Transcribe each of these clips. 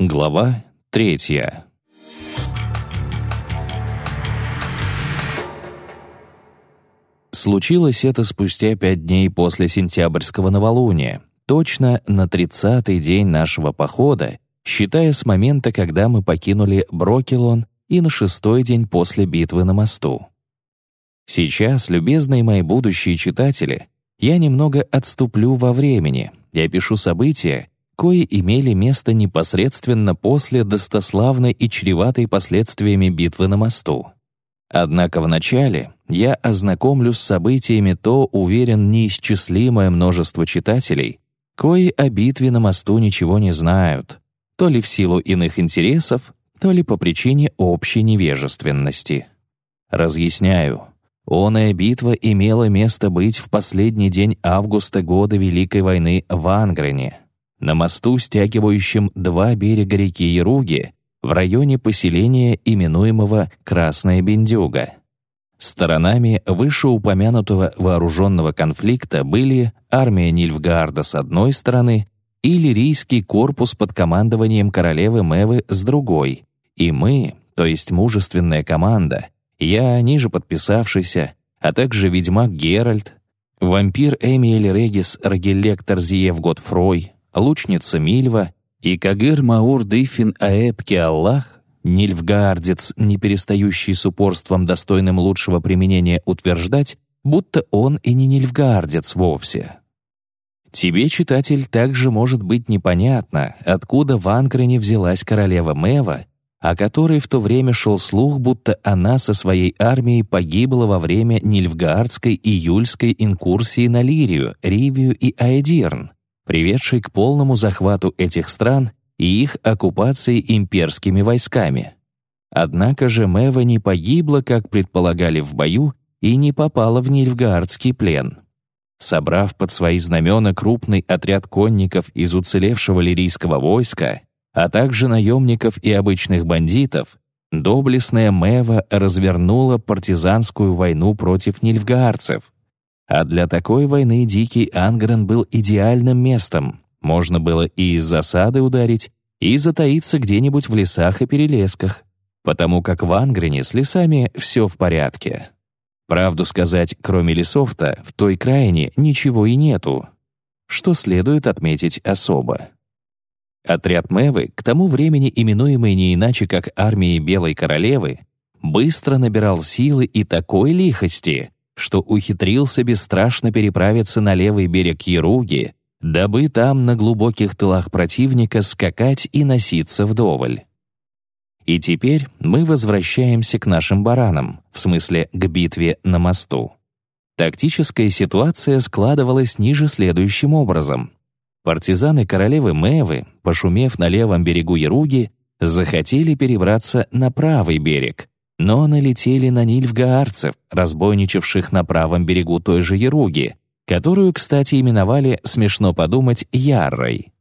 Глава третья. Случилось это спустя пять дней после сентябрьского новолуния, точно на тридцатый день нашего похода, считая с момента, когда мы покинули Брокелон, и на шестой день после битвы на мосту. Сейчас, любезные мои будущие читатели, я немного отступлю во времени и опишу события, кои имели место непосредственно после достославной и чреватой последствиями битвы на мосту. Однако вначале я ознакомлю с событиями то, уверен, неисчислимое множество читателей, кои о битве на мосту ничего не знают, то ли в силу иных интересов, то ли по причине общей невежественности. Разъясняю. Оная битва имела место быть в последний день августа года Великой войны в Ангрене, на мосту, стягивающем два берега реки Яруги, в районе поселения, именуемого Красная Бендюга. Сторонами вышеупомянутого вооруженного конфликта были армия Нильфгаарда с одной стороны и лирийский корпус под командованием королевы Мевы с другой, и мы, то есть мужественная команда, я, ниже подписавшийся, а также ведьмак Геральт, вампир Эмиэль Регис Рагеллектор Зиев Готфрой, лучница Мильва и Кагыр Маур Дыфин Аэб Аллах, нильфгаардец, не перестающий с упорством достойным лучшего применения утверждать, будто он и не нильфгаардец вовсе. Тебе, читатель, также может быть непонятно, откуда в Анкрене взялась королева Мева, о которой в то время шел слух, будто она со своей армией погибла во время Нильфгаардской июльской инкурсии на Лирию, Ривию и Аэдирн, приведший к полному захвату этих стран и их оккупации имперскими войсками. Однако же Мэва не погибла, как предполагали в бою, и не попала в Нильфгаардский плен. Собрав под свои знамена крупный отряд конников из уцелевшего лирийского войска, а также наемников и обычных бандитов, доблестная Мэва развернула партизанскую войну против нильфгаарцев, а для такой войны Дикий Ангрен был идеальным местом. Можно было и из засады ударить, и затаиться где-нибудь в лесах и перелесках, потому как в Ангрене с лесами все в порядке. Правду сказать, кроме лесов-то, в той краине ничего и нету, что следует отметить особо. Отряд Мэвы, к тому времени именуемый не иначе как армией Белой Королевы, быстро набирал силы и такой лихости, что ухитрился бесстрашно переправиться на левый берег Яруги, дабы там на глубоких тылах противника скакать и носиться вдоволь. И теперь мы возвращаемся к нашим баранам, в смысле к битве на мосту. Тактическая ситуация складывалась ниже следующим образом. Партизаны королевы Мэвы, пошумев на левом берегу Яруги, захотели перебраться на правый берег, но налетели на нильфгаарцев, разбойничавших на правом берегу той же Яруги, которую, кстати, именовали, смешно подумать, Яррой.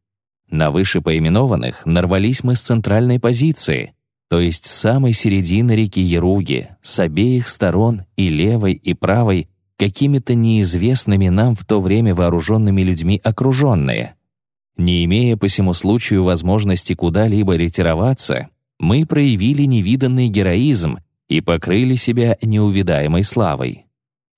На выше поименованных нарвались мы с центральной позиции, то есть с самой середины реки Яруги, с обеих сторон, и левой, и правой, какими-то неизвестными нам в то время вооруженными людьми окруженные. Не имея по всему случаю возможности куда-либо ретироваться, мы проявили невиданный героизм и покрыли себя неувидаемой славой.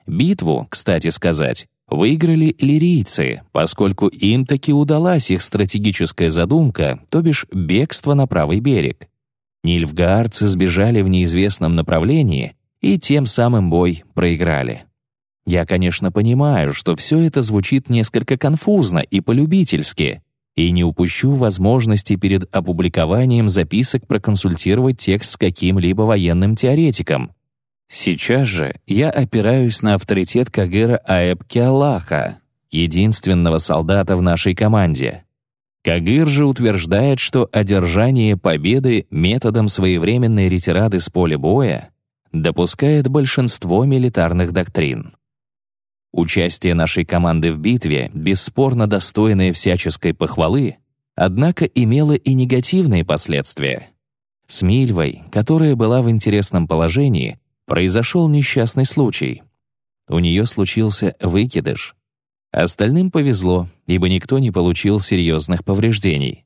Битву, кстати сказать, выиграли лирийцы, поскольку им таки удалась их стратегическая задумка, то бишь бегство на правый берег. Нильфгаарцы сбежали в неизвестном направлении и тем самым бой проиграли. Я, конечно, понимаю, что все это звучит несколько конфузно и полюбительски, и не упущу возможности перед опубликованием записок проконсультировать текст с каким-либо военным теоретиком. Сейчас же я опираюсь на авторитет Кагыра Аэбки Аллаха, единственного солдата в нашей команде. Кагыр же утверждает, что одержание победы методом своевременной ретирады с поля боя допускает большинство милитарных доктрин. Участие нашей команды в битве, бесспорно достойное всяческой похвалы, однако имело и негативные последствия. С Мильвой, которая была в интересном положении, произошел несчастный случай. У нее случился выкидыш. Остальным повезло, ибо никто не получил серьезных повреждений.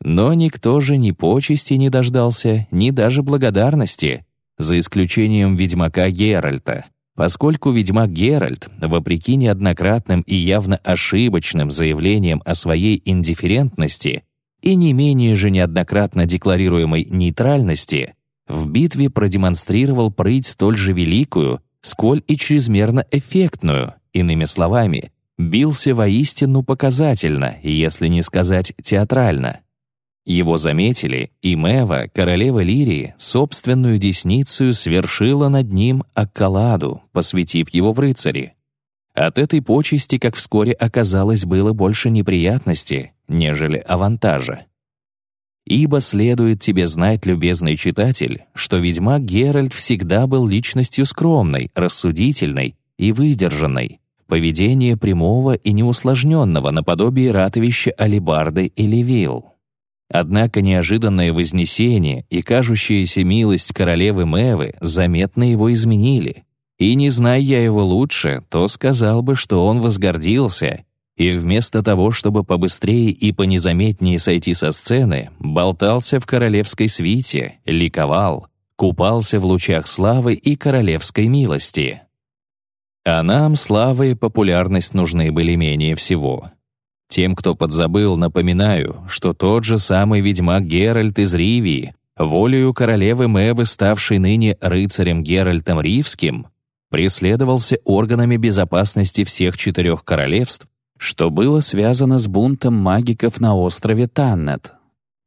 Но никто же ни почести не дождался, ни даже благодарности, за исключением ведьмака Геральта, поскольку ведьмак Геральт, вопреки неоднократным и явно ошибочным заявлениям о своей индифферентности и не менее же неоднократно декларируемой нейтральности, в битве продемонстрировал прыть столь же великую, сколь и чрезмерно эффектную, иными словами, бился воистину показательно, если не сказать театрально. Его заметили, и Мева, королева Лирии, собственную десницу свершила над ним Аккаладу, посвятив его в рыцари. От этой почести, как вскоре оказалось, было больше неприятности, нежели авантажа. Ибо следует тебе знать, любезный читатель, что ведьмак Геральт всегда был личностью скромной, рассудительной и выдержанной, поведение прямого и неусложненного наподобие ратовища алибарды или вил. Однако неожиданное вознесение и кажущаяся милость королевы Мэвы заметно его изменили. И не зная я его лучше, то сказал бы, что он возгордился и вместо того, чтобы побыстрее и понезаметнее сойти со сцены, болтался в королевской свите, ликовал, купался в лучах славы и королевской милости. А нам слава и популярность нужны были менее всего. Тем, кто подзабыл, напоминаю, что тот же самый ведьмак Геральт из Ривии, волею королевы Мэвы, ставшей ныне рыцарем Геральтом Ривским, преследовался органами безопасности всех четырех королевств что было связано с бунтом магиков на острове Таннет.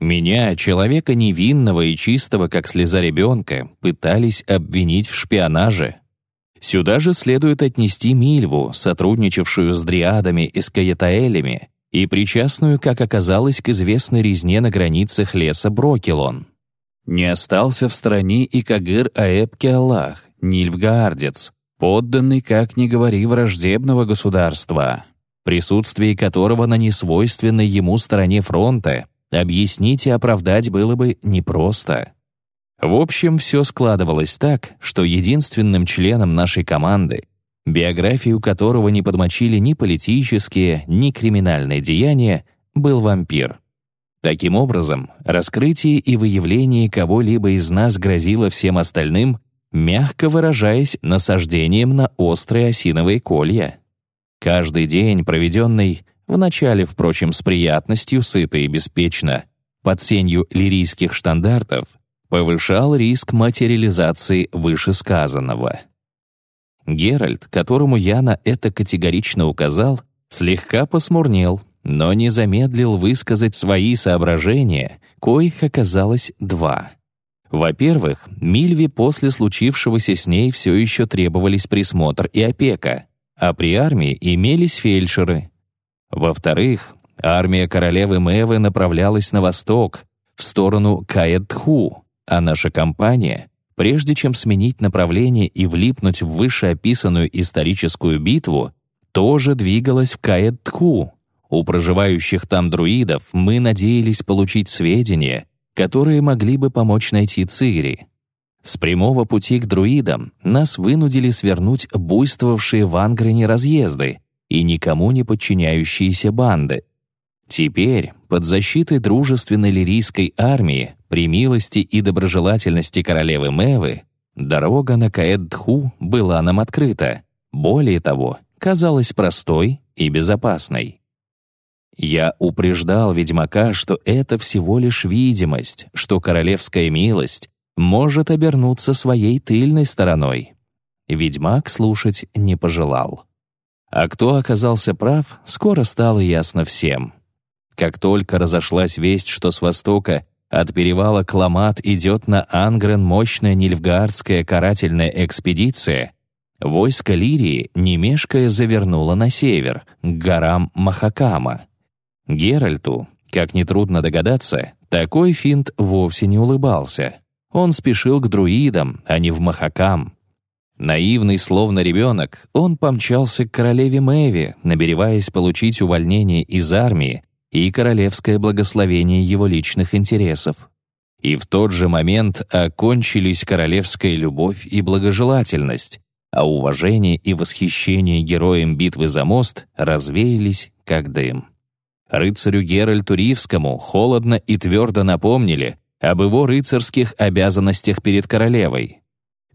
Меня, человека невинного и чистого, как слеза ребенка, пытались обвинить в шпионаже. Сюда же следует отнести Мильву, сотрудничавшую с дриадами и скаятаэлями, и причастную, как оказалось, к известной резне на границах леса Брокелон. Не остался в стороне и Кагыр Аэбки Аллах, Нильфгаардец, подданный, как ни говори, враждебного государства присутствие которого на несвойственной ему стороне фронта объяснить и оправдать было бы непросто. В общем, все складывалось так, что единственным членом нашей команды, биографию которого не подмочили ни политические, ни криминальные деяния, был вампир. Таким образом, раскрытие и выявление кого-либо из нас грозило всем остальным, мягко выражаясь, насаждением на острые осиновые колья. Каждый день, проведенный, вначале, впрочем, с приятностью, сыто и беспечно, под сенью лирийских штандартов, повышал риск материализации вышесказанного. Геральт, которому я на это категорично указал, слегка посмурнел, но не замедлил высказать свои соображения, коих оказалось два. Во-первых, Мильве после случившегося с ней все еще требовались присмотр и опека, а при армии имелись фельдшеры. Во-вторых, армия королевы Мэвы направлялась на восток, в сторону Каэдху, а наша компания, прежде чем сменить направление и влипнуть в вышеописанную историческую битву, тоже двигалась в Каэдху. У проживающих там друидов мы надеялись получить сведения, которые могли бы помочь найти Цири. С прямого пути к друидам нас вынудили свернуть буйствовавшие в Ангрене разъезды и никому не подчиняющиеся банды. Теперь, под защитой дружественной лирийской армии, при милости и доброжелательности королевы Мэвы, дорога на Каэдху была нам открыта. Более того, казалась простой и безопасной. Я упреждал ведьмака, что это всего лишь видимость, что королевская милость может обернуться своей тыльной стороной. Ведьмак слушать не пожелал. А кто оказался прав, скоро стало ясно всем. Как только разошлась весть, что с востока от перевала Кламат идет на Ангрен мощная нильфгаардская карательная экспедиция, войско Лирии, не мешкая, завернуло на север, к горам Махакама. Геральту, как нетрудно догадаться, такой финт вовсе не улыбался. Он спешил к друидам, а не в Махакам. Наивный, словно ребенок, он помчался к королеве Мэви, набереваясь получить увольнение из армии и королевское благословение его личных интересов. И в тот же момент окончились королевская любовь и благожелательность, а уважение и восхищение героем битвы за мост развеялись, как дым. Рыцарю Геральту Ривскому холодно и твердо напомнили об его рыцарских обязанностях перед королевой.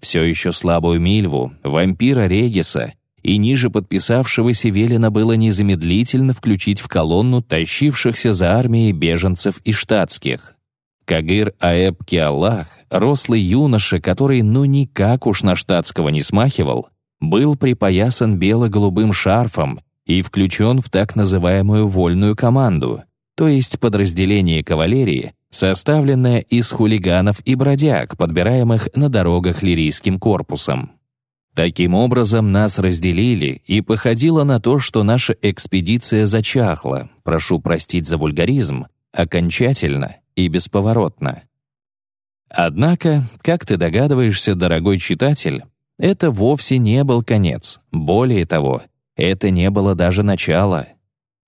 Все еще слабую Мильву, вампира Региса и ниже подписавшегося велено было незамедлительно включить в колонну тащившихся за армией беженцев и штатских. Кагыр Аэб Киаллах, рослый юноша, который ну никак уж на штатского не смахивал, был припоясан бело-голубым шарфом и включен в так называемую вольную команду, то есть подразделение кавалерии, составленное из хулиганов и бродяг, подбираемых на дорогах лирийским корпусом. Таким образом, нас разделили, и походило на то, что наша экспедиция зачахла, прошу простить за вульгаризм, окончательно и бесповоротно. Однако, как ты догадываешься, дорогой читатель, это вовсе не был конец. Более того, это не было даже начало.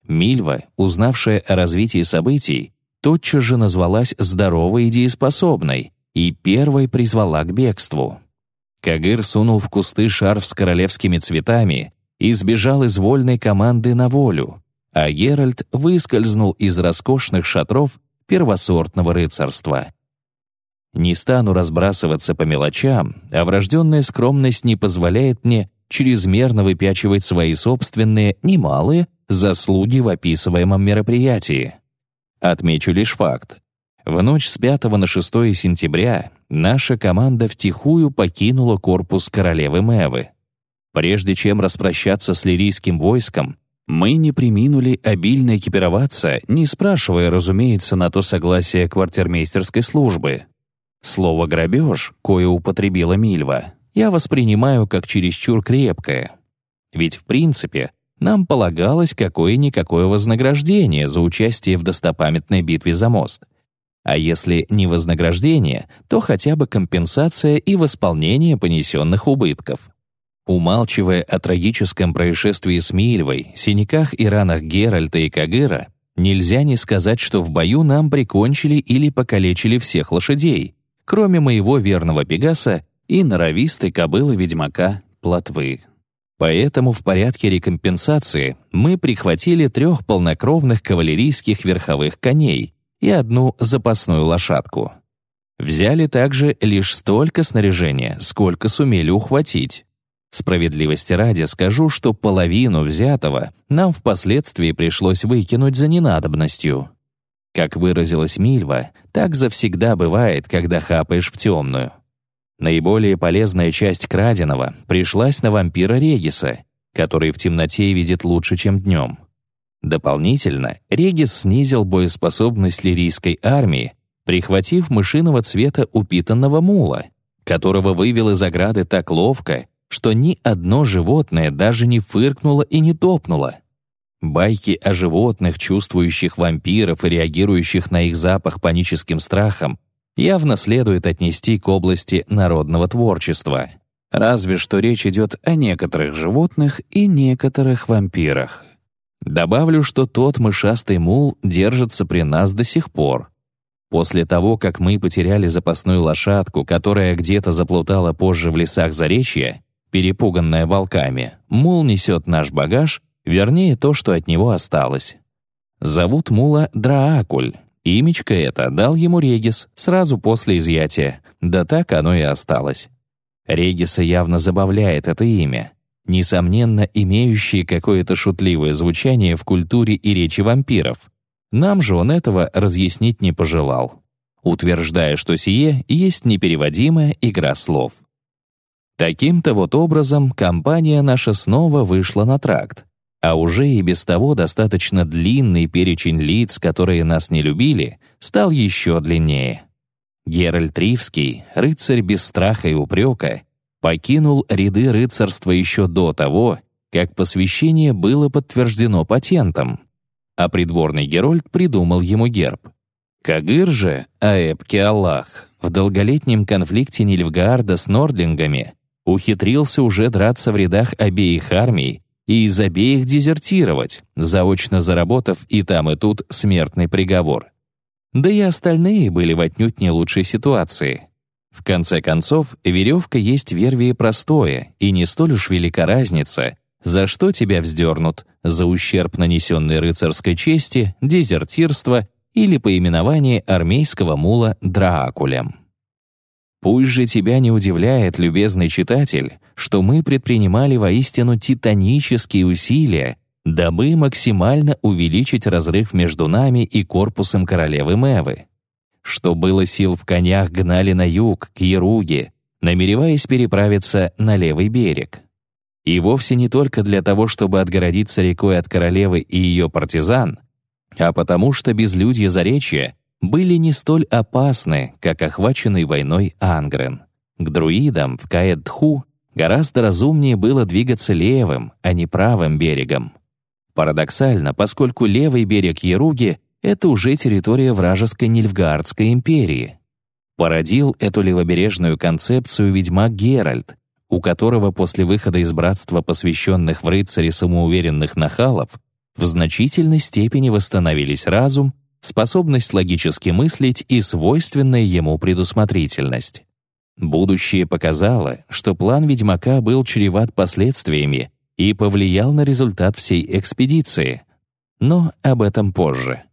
Мильва, узнавшая о развитии событий, тотчас же назвалась здоровой и дееспособной и первой призвала к бегству. Кагыр сунул в кусты шарф с королевскими цветами и сбежал из вольной команды на волю, а Геральт выскользнул из роскошных шатров первосортного рыцарства. Не стану разбрасываться по мелочам, а врожденная скромность не позволяет мне чрезмерно выпячивать свои собственные, немалые, заслуги в описываемом мероприятии. Отмечу лишь факт. В ночь с 5 на 6 сентября наша команда втихую покинула корпус королевы Мэвы. Прежде чем распрощаться с лирийским войском, мы не приминули обильно экипироваться, не спрашивая, разумеется, на то согласие квартирмейстерской службы. Слово «грабеж», кое употребила Мильва, я воспринимаю как чересчур крепкое. Ведь, в принципе, нам полагалось какое-никакое вознаграждение за участие в достопамятной битве за мост — а если не вознаграждение, то хотя бы компенсация и восполнение понесенных убытков. Умалчивая о трагическом происшествии с Мильвой, синяках и ранах Геральта и Кагыра, нельзя не сказать, что в бою нам прикончили или покалечили всех лошадей, кроме моего верного Пегаса и норовистой кобылы-ведьмака Плотвы. Поэтому в порядке рекомпенсации мы прихватили трех полнокровных кавалерийских верховых коней, и одну запасную лошадку. Взяли также лишь столько снаряжения, сколько сумели ухватить. Справедливости ради скажу, что половину взятого нам впоследствии пришлось выкинуть за ненадобностью. Как выразилась Мильва, так завсегда бывает, когда хапаешь в темную. Наиболее полезная часть краденого пришлась на вампира Региса, который в темноте видит лучше, чем днем. Дополнительно, Регис снизил боеспособность лирийской армии, прихватив мышиного цвета упитанного мула, которого вывел из ограды так ловко, что ни одно животное даже не фыркнуло и не топнуло. Байки о животных, чувствующих вампиров и реагирующих на их запах паническим страхом, явно следует отнести к области народного творчества. Разве что речь идет о некоторых животных и некоторых вампирах. Добавлю, что тот мышастый мул держится при нас до сих пор. После того, как мы потеряли запасную лошадку, которая где-то заплутала позже в лесах Заречья, перепуганная волками, мул несет наш багаж, вернее, то, что от него осталось. Зовут мула Драакуль. Имечко это дал ему Регис сразу после изъятия, да так оно и осталось. Региса явно забавляет это имя несомненно, имеющие какое-то шутливое звучание в культуре и речи вампиров. Нам же он этого разъяснить не пожелал, утверждая, что сие есть непереводимая игра слов. Таким-то вот образом компания наша снова вышла на тракт, а уже и без того достаточно длинный перечень лиц, которые нас не любили, стал еще длиннее. Геральт Ривский, рыцарь без страха и упрека, покинул ряды рыцарства еще до того, как посвящение было подтверждено патентом, а придворный Герольд придумал ему герб. Кагыр же, Аэбки Аллах, в долголетнем конфликте Нильфгаарда с Нордлингами ухитрился уже драться в рядах обеих армий и из обеих дезертировать, заочно заработав и там, и тут смертный приговор. Да и остальные были в отнюдь не лучшей ситуации. В конце концов, веревка есть вервие простое, и не столь уж велика разница, за что тебя вздернут, за ущерб, нанесенный рыцарской чести, дезертирство или поименование армейского мула Дракулем. Пусть же тебя не удивляет, любезный читатель, что мы предпринимали воистину титанические усилия, дабы максимально увеличить разрыв между нами и корпусом королевы Мэвы. Что было сил в конях гнали на юг, к Яруге, намереваясь переправиться на левый берег. И вовсе не только для того, чтобы отгородиться рекой от королевы и ее партизан, а потому что безлюдье Заречья были не столь опасны, как охваченный войной Ангрен. К друидам в Каэдху гораздо разумнее было двигаться левым, а не правым берегом. Парадоксально, поскольку левый берег Яруги — это уже территория вражеской Нильфгаардской империи. Породил эту левобережную концепцию ведьмак Геральт, у которого после выхода из братства посвященных в рыцари самоуверенных нахалов в значительной степени восстановились разум, способность логически мыслить и свойственная ему предусмотрительность. Будущее показало, что план ведьмака был чреват последствиями и повлиял на результат всей экспедиции. Но об этом позже.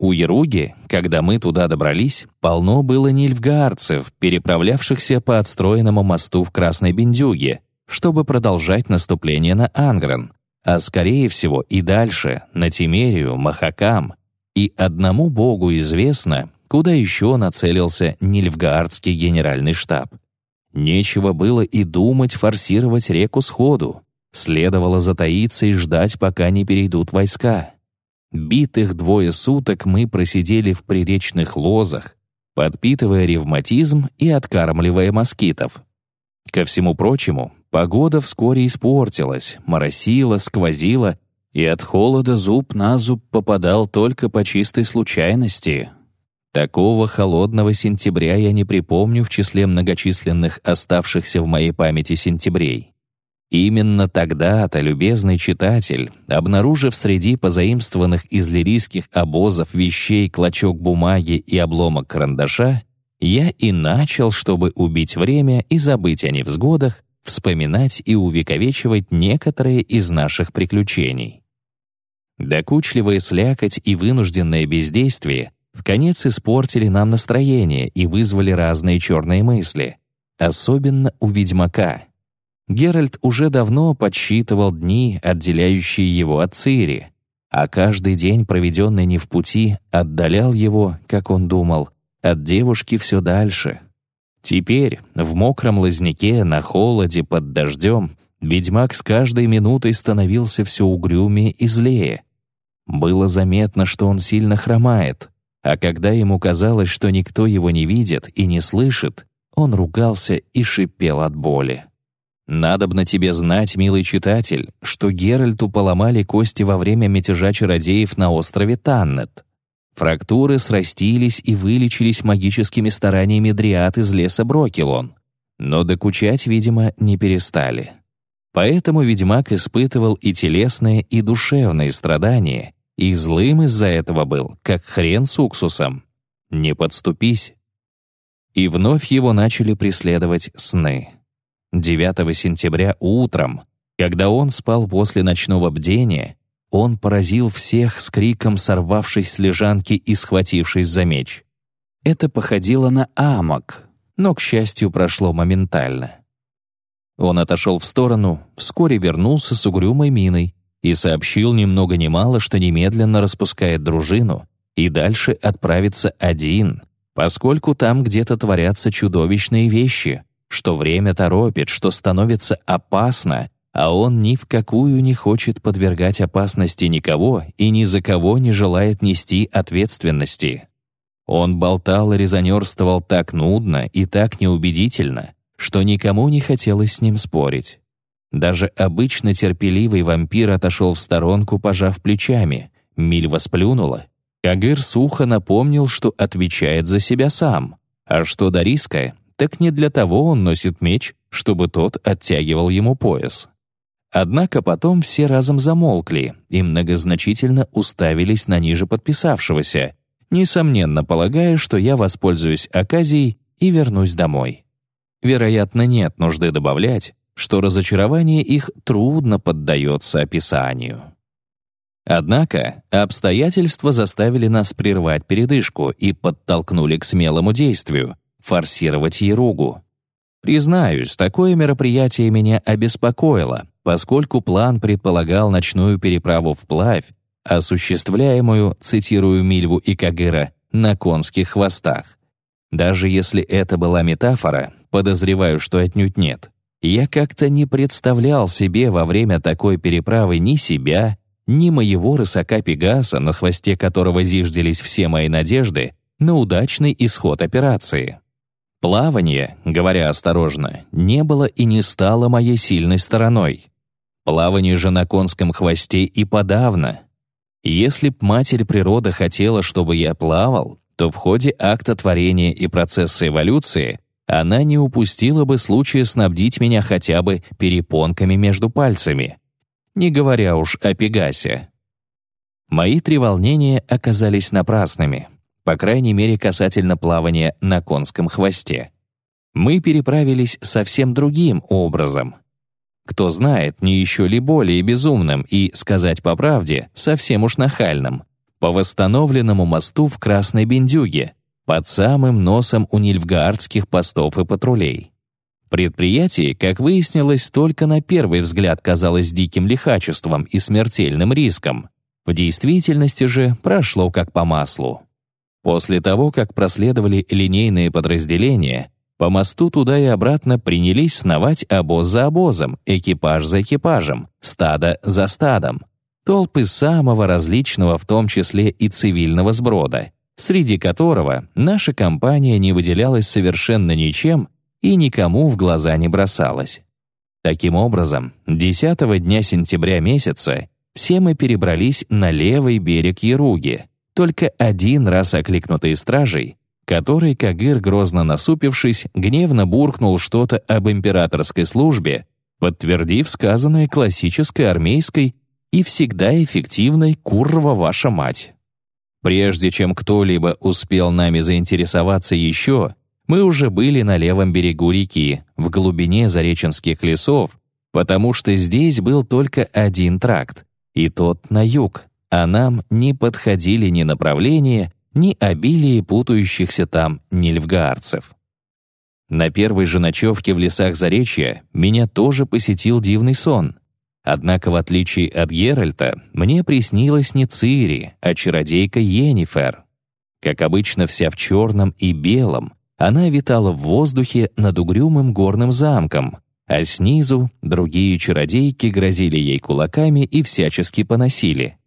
У Яруги, когда мы туда добрались, полно было нильфгаарцев, переправлявшихся по отстроенному мосту в Красной Бендюге, чтобы продолжать наступление на Ангрен, а скорее всего и дальше, на Тимерию, Махакам, и одному богу известно, куда еще нацелился Нильфгаардский генеральный штаб. Нечего было и думать форсировать реку сходу. Следовало затаиться и ждать, пока не перейдут войска. Битых двое суток мы просидели в приречных лозах, подпитывая ревматизм и откармливая москитов. Ко всему прочему, погода вскоре испортилась, моросила, сквозила, и от холода зуб на зуб попадал только по чистой случайности. Такого холодного сентября я не припомню в числе многочисленных оставшихся в моей памяти сентябрей. Именно тогда-то любезный читатель, обнаружив среди позаимствованных из лирийских обозов вещей клочок бумаги и обломок карандаша, я и начал, чтобы убить время и забыть о невзгодах, вспоминать и увековечивать некоторые из наших приключений. Докучливая слякоть и вынужденное бездействие в конец испортили нам настроение и вызвали разные черные мысли, особенно у ведьмака — Геральт уже давно подсчитывал дни, отделяющие его от Цири, а каждый день, проведенный не в пути, отдалял его, как он думал, от девушки все дальше. Теперь, в мокром лозняке, на холоде, под дождем, ведьмак с каждой минутой становился все угрюмее и злее. Было заметно, что он сильно хромает, а когда ему казалось, что никто его не видит и не слышит, он ругался и шипел от боли. Надобно тебе знать, милый читатель, что Геральту поломали кости во время мятежа чародеев на острове Таннет. Фрактуры срастились и вылечились магическими стараниями дриад из леса Брокелон. Но докучать, видимо, не перестали. Поэтому ведьмак испытывал и телесные, и душевные страдания, и злым из-за этого был, как хрен с уксусом. Не подступись. И вновь его начали преследовать сны. 9 сентября утром, когда он спал после ночного бдения, он поразил всех с криком, сорвавшись с лежанки и схватившись за меч. Это походило на амок, но, к счастью, прошло моментально. Он отошел в сторону, вскоре вернулся с угрюмой миной и сообщил ни много ни мало, что немедленно распускает дружину и дальше отправится один, поскольку там где-то творятся чудовищные вещи, что время торопит, что становится опасно, а он ни в какую не хочет подвергать опасности никого и ни за кого не желает нести ответственности. Он болтал и резонерствовал так нудно и так неубедительно, что никому не хотелось с ним спорить. Даже обычно терпеливый вампир отошел в сторонку, пожав плечами. Мильва сплюнула. Кагыр сухо напомнил, что отвечает за себя сам, а что до риска, так не для того он носит меч, чтобы тот оттягивал ему пояс. Однако потом все разом замолкли и многозначительно уставились на ниже подписавшегося, несомненно полагая, что я воспользуюсь оказией и вернусь домой. Вероятно, нет нужды добавлять, что разочарование их трудно поддается описанию. Однако обстоятельства заставили нас прервать передышку и подтолкнули к смелому действию — форсировать Еругу. Признаюсь, такое мероприятие меня обеспокоило, поскольку план предполагал ночную переправу вплавь, осуществляемую, цитирую Мильву и Кагыра, на конских хвостах. Даже если это была метафора, подозреваю, что отнюдь нет. Я как-то не представлял себе во время такой переправы ни себя, ни моего рысака Пегаса, на хвосте которого зиждились все мои надежды, на удачный исход операции. Плавание, говоря осторожно, не было и не стало моей сильной стороной. Плавание же на конском хвосте и подавно. Если б Матерь Природа хотела, чтобы я плавал, то в ходе акта творения и процесса эволюции она не упустила бы случая снабдить меня хотя бы перепонками между пальцами не говоря уж о Пегасе. Мои три волнения оказались напрасными, по крайней мере касательно плавания на конском хвосте. Мы переправились совсем другим образом. Кто знает, не еще ли более безумным и, сказать по правде, совсем уж нахальным, по восстановленному мосту в Красной Бендюге, под самым носом у нильфгаардских постов и патрулей. Предприятие, как выяснилось, только на первый взгляд казалось диким лихачеством и смертельным риском. В действительности же прошло как по маслу. После того, как проследовали линейные подразделения, по мосту туда и обратно принялись сновать обоз за обозом, экипаж за экипажем, стадо за стадом. Толпы самого различного, в том числе и цивильного сброда, среди которого наша компания не выделялась совершенно ничем и никому в глаза не бросалось. Таким образом, 10 дня сентября месяца все мы перебрались на левый берег Яруги, только один раз окликнутый стражей, который, Кагыр, грозно насупившись, гневно буркнул что-то об императорской службе, подтвердив сказанное классической армейской и всегда эффективной «Курва ваша мать». Прежде чем кто-либо успел нами заинтересоваться еще, мы уже были на левом берегу реки, в глубине Зареченских лесов, потому что здесь был только один тракт, и тот на юг, а нам не подходили ни направление, ни обилие путающихся там нильфгаарцев. На первой же ночевке в лесах Заречья меня тоже посетил дивный сон. Однако, в отличие от Геральта, мне приснилась не Цири, а чародейка Йеннифер. Как обычно, вся в черном и белом, она витала в воздухе над угрюмым горным замком, а снизу другие чародейки грозили ей кулаками и всячески поносили.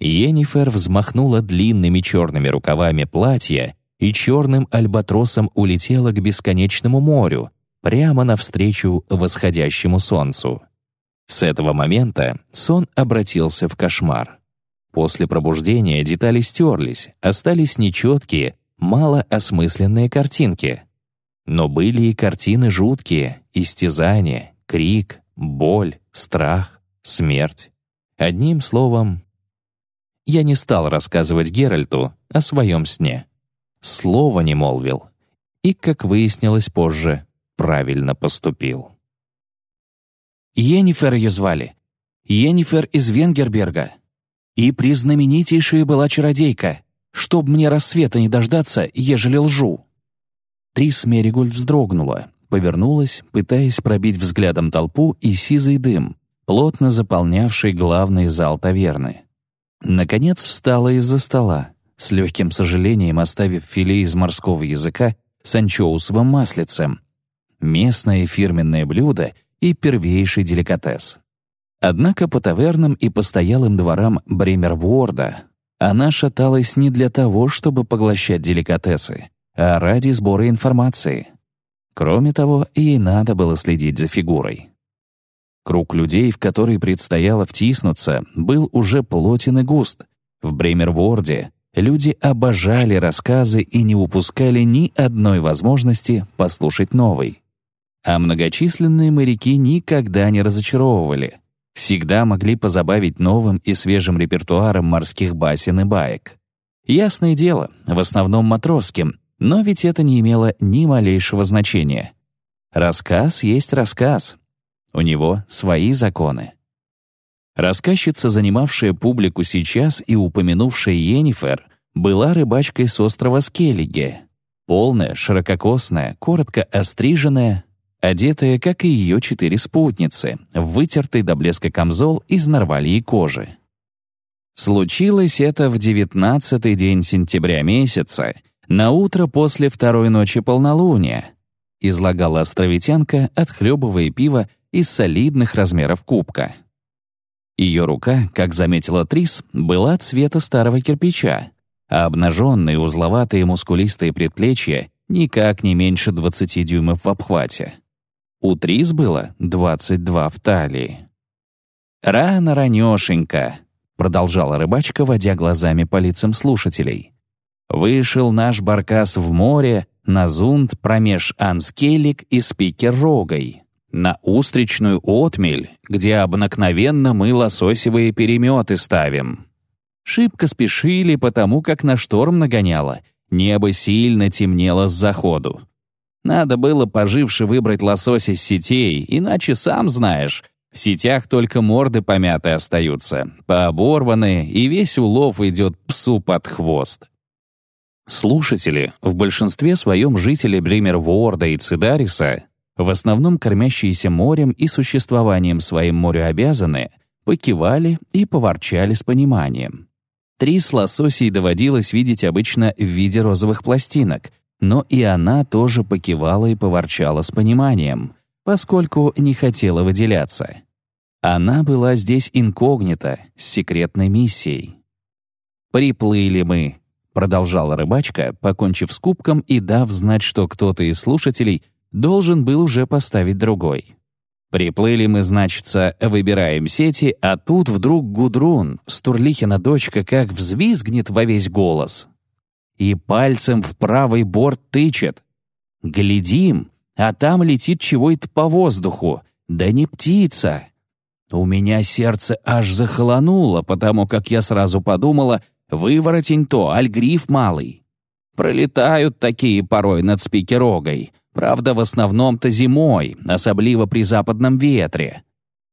Йеннифер взмахнула длинными черными рукавами платья и черным альбатросом улетела к бесконечному морю, прямо навстречу восходящему солнцу. С этого момента сон обратился в кошмар. После пробуждения детали стерлись, остались нечеткие, малоосмысленные картинки. Но были и картины жуткие, истязания, крик, боль, страх, смерть. Одним словом, я не стал рассказывать Геральту о своем сне. Слова не молвил. И, как выяснилось позже, правильно поступил. Йеннифер ее звали. Йеннифер из Венгерберга. И признаменитейшая была чародейка чтоб мне рассвета не дождаться, ежели лжу». Трис Меригольд вздрогнула, повернулась, пытаясь пробить взглядом толпу и сизый дым, плотно заполнявший главный зал таверны. Наконец встала из-за стола, с легким сожалением оставив филе из морского языка с анчоусовым маслицем, местное фирменное блюдо и первейший деликатес. Однако по тавернам и постоялым дворам Бремерворда она шаталась не для того, чтобы поглощать деликатесы, а ради сбора информации. Кроме того, ей надо было следить за фигурой. Круг людей, в который предстояло втиснуться, был уже плотен и густ. В Бремерворде люди обожали рассказы и не упускали ни одной возможности послушать новый. А многочисленные моряки никогда не разочаровывали всегда могли позабавить новым и свежим репертуаром морских басен и баек. Ясное дело, в основном матросским, но ведь это не имело ни малейшего значения. Рассказ есть рассказ. У него свои законы. Рассказчица, занимавшая публику сейчас и упомянувшая Йеннифер, была рыбачкой с острова Скеллиге. Полная, ширококосная, коротко остриженная, одетая, как и ее четыре спутницы, вытертый до блеска камзол из нарвальей кожи. Случилось это в девятнадцатый день сентября месяца, на утро после второй ночи полнолуния, излагала островитянка, отхлебывая пиво из солидных размеров кубка. Ее рука, как заметила Трис, была цвета старого кирпича, а обнаженные узловатые мускулистые предплечья никак не меньше 20 дюймов в обхвате. У Трис было 22 в талии. «Рано ранешенько», — продолжала рыбачка, водя глазами по лицам слушателей. «Вышел наш баркас в море на зунт промеж Анскелик и Спикер-Рогой на устричную отмель, где обыкновенно мы лососевые переметы ставим. Шибко спешили, потому как на шторм нагоняло, небо сильно темнело с заходу. Надо было поживше выбрать лосось из сетей, иначе сам знаешь, в сетях только морды помятые остаются, пооборванные, и весь улов идет псу под хвост. Слушатели, в большинстве своем жители Бремерворда и Цидариса, в основном кормящиеся морем и существованием своим морю обязаны, покивали и поворчали с пониманием. Три с лососей доводилось видеть обычно в виде розовых пластинок, но и она тоже покивала и поворчала с пониманием, поскольку не хотела выделяться. Она была здесь инкогнито, с секретной миссией. «Приплыли мы», — продолжала рыбачка, покончив с кубком и дав знать, что кто-то из слушателей — должен был уже поставить другой. Приплыли мы, значится, выбираем сети, а тут вдруг Гудрун, Стурлихина дочка, как взвизгнет во весь голос. И пальцем в правый борт тычет. Глядим, а там летит чего-то по воздуху, да не птица. У меня сердце аж захолонуло, потому как я сразу подумала, выворотень то, альгриф малый. Пролетают такие порой над спикерогой, Правда, в основном-то зимой, особливо при западном ветре.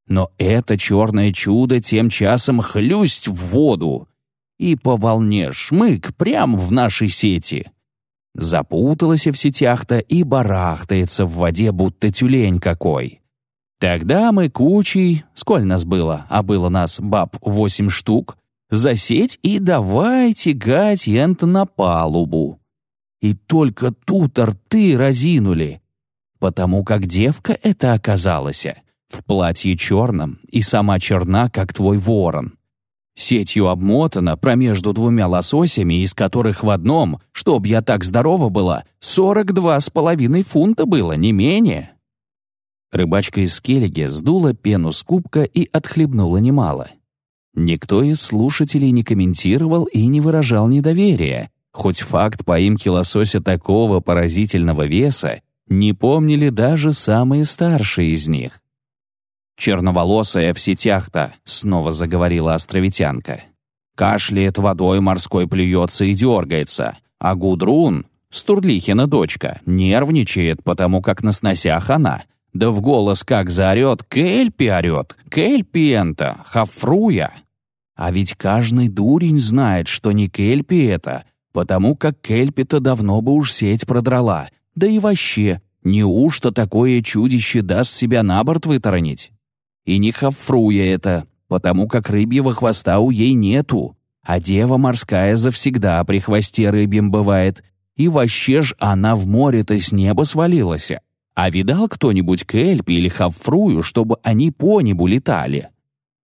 Но это черное чудо тем часом хлюсть в воду. И по волне шмык прямо в нашей сети. Запуталась в сетях-то и барахтается в воде, будто тюлень какой. Тогда мы кучей, сколь нас было, а было нас баб восемь штук, за сеть и давай тягать ента на палубу. И только тут рты разинули, потому как девка эта оказалась в платье черном и сама черна, как твой ворон. Сетью обмотана промежду двумя лососями, из которых в одном, чтоб я так здорова была, сорок два с половиной фунта было, не менее. Рыбачка из Келлиги сдула пену с кубка и отхлебнула немало. Никто из слушателей не комментировал и не выражал недоверия, Хоть факт поимки лосося такого поразительного веса не помнили даже самые старшие из них. «Черноволосая в сетях-то», — снова заговорила островитянка. «Кашляет водой морской плюется и дергается, а Гудрун, Стурлихина дочка, нервничает, потому как на сносях она, да в голос как заорет «Кельпи орет! Кельпи энто! Хафруя!» А ведь каждый дурень знает, что не Кельпи это, потому как Кельпи-то давно бы уж сеть продрала. Да и вообще, неужто такое чудище даст себя на борт вытаранить? И не хафруя это, потому как рыбьего хвоста у ей нету, а дева морская завсегда при хвосте рыбьем бывает, и вообще ж она в море-то с неба свалилась. А видал кто-нибудь Кельпи или Хафрую, чтобы они по небу летали?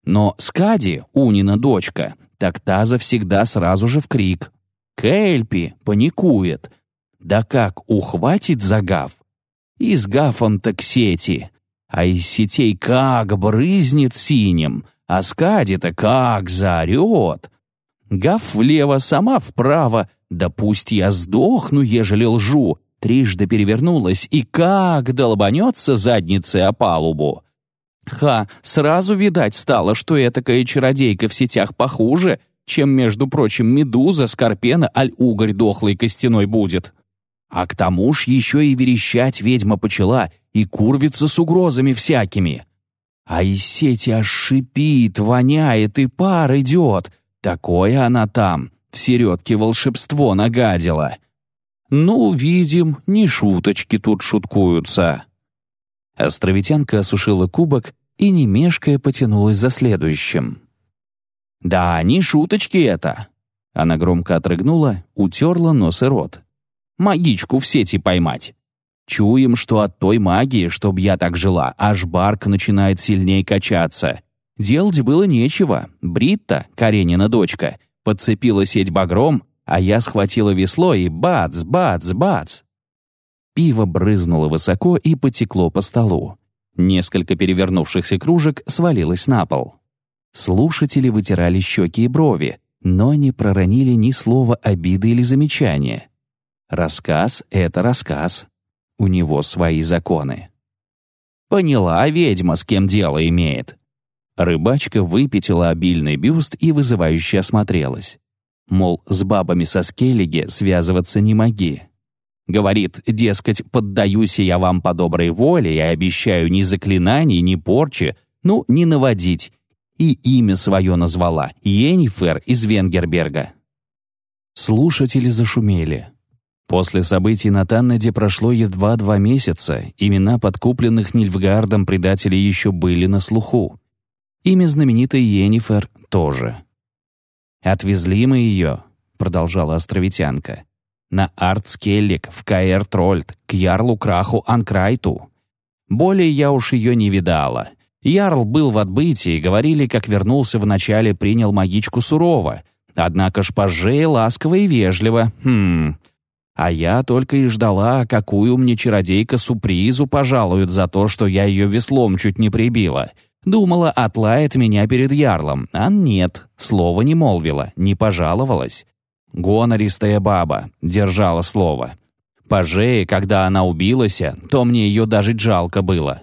Но Скади, Унина дочка, так та завсегда сразу же в крик. Кельпи паникует. Да как ухватит за гаф? И с гафом-то к сети. А из сетей как брызнет синим, а скади-то как заорет. Гаф влево, сама вправо, да пусть я сдохну, ежели лжу, трижды перевернулась и как долбанется задницей о палубу. Ха, сразу видать стало, что этакая чародейка в сетях похуже, чем, между прочим, медуза, скорпена, аль угорь дохлый костяной будет. А к тому ж еще и верещать ведьма почела и курвиться с угрозами всякими. А из сети аж шипит, воняет и пар идет. Такое она там, в середке волшебство нагадила. Ну, видим, не шуточки тут шуткуются. Островитянка осушила кубок и, не мешкая, потянулась за следующим. «Да, не шуточки это!» Она громко отрыгнула, утерла нос и рот. «Магичку в сети поймать!» Чуем, что от той магии, чтоб я так жила, аж барк начинает сильнее качаться. Делать было нечего. Бритта, Каренина дочка, подцепила сеть багром, а я схватила весло и бац, бац, бац. Пиво брызнуло высоко и потекло по столу. Несколько перевернувшихся кружек свалилось на пол. Слушатели вытирали щеки и брови, но не проронили ни слова обиды или замечания. Рассказ — это рассказ. У него свои законы. Поняла ведьма, с кем дело имеет. Рыбачка выпятила обильный бюст и вызывающе осмотрелась. Мол, с бабами со скеллиги связываться не моги. Говорит, дескать, поддаюсь я вам по доброй воле и обещаю ни заклинаний, ни порчи, ну, не наводить. И имя свое назвала — Йеннифер из Венгерберга. Слушатели зашумели. После событий на Таннеде прошло едва два месяца, имена подкупленных Нильфгардом предателей еще были на слуху. Имя знаменитой Йеннифер тоже. «Отвезли мы ее», — продолжала островитянка на Артскеллик, в Каэр Трольд, к Ярлу Краху Анкрайту. Более я уж ее не видала. Ярл был в отбытии, говорили, как вернулся вначале, принял магичку сурово. Однако ж пожей ласково и вежливо. Хм. А я только и ждала, какую мне чародейка сюрпризу пожалует за то, что я ее веслом чуть не прибила. Думала, отлает меня перед ярлом, а нет, слова не молвила, не пожаловалась. Гонористая баба, держала слово. Пожее, когда она убилась, то мне ее даже жалко было.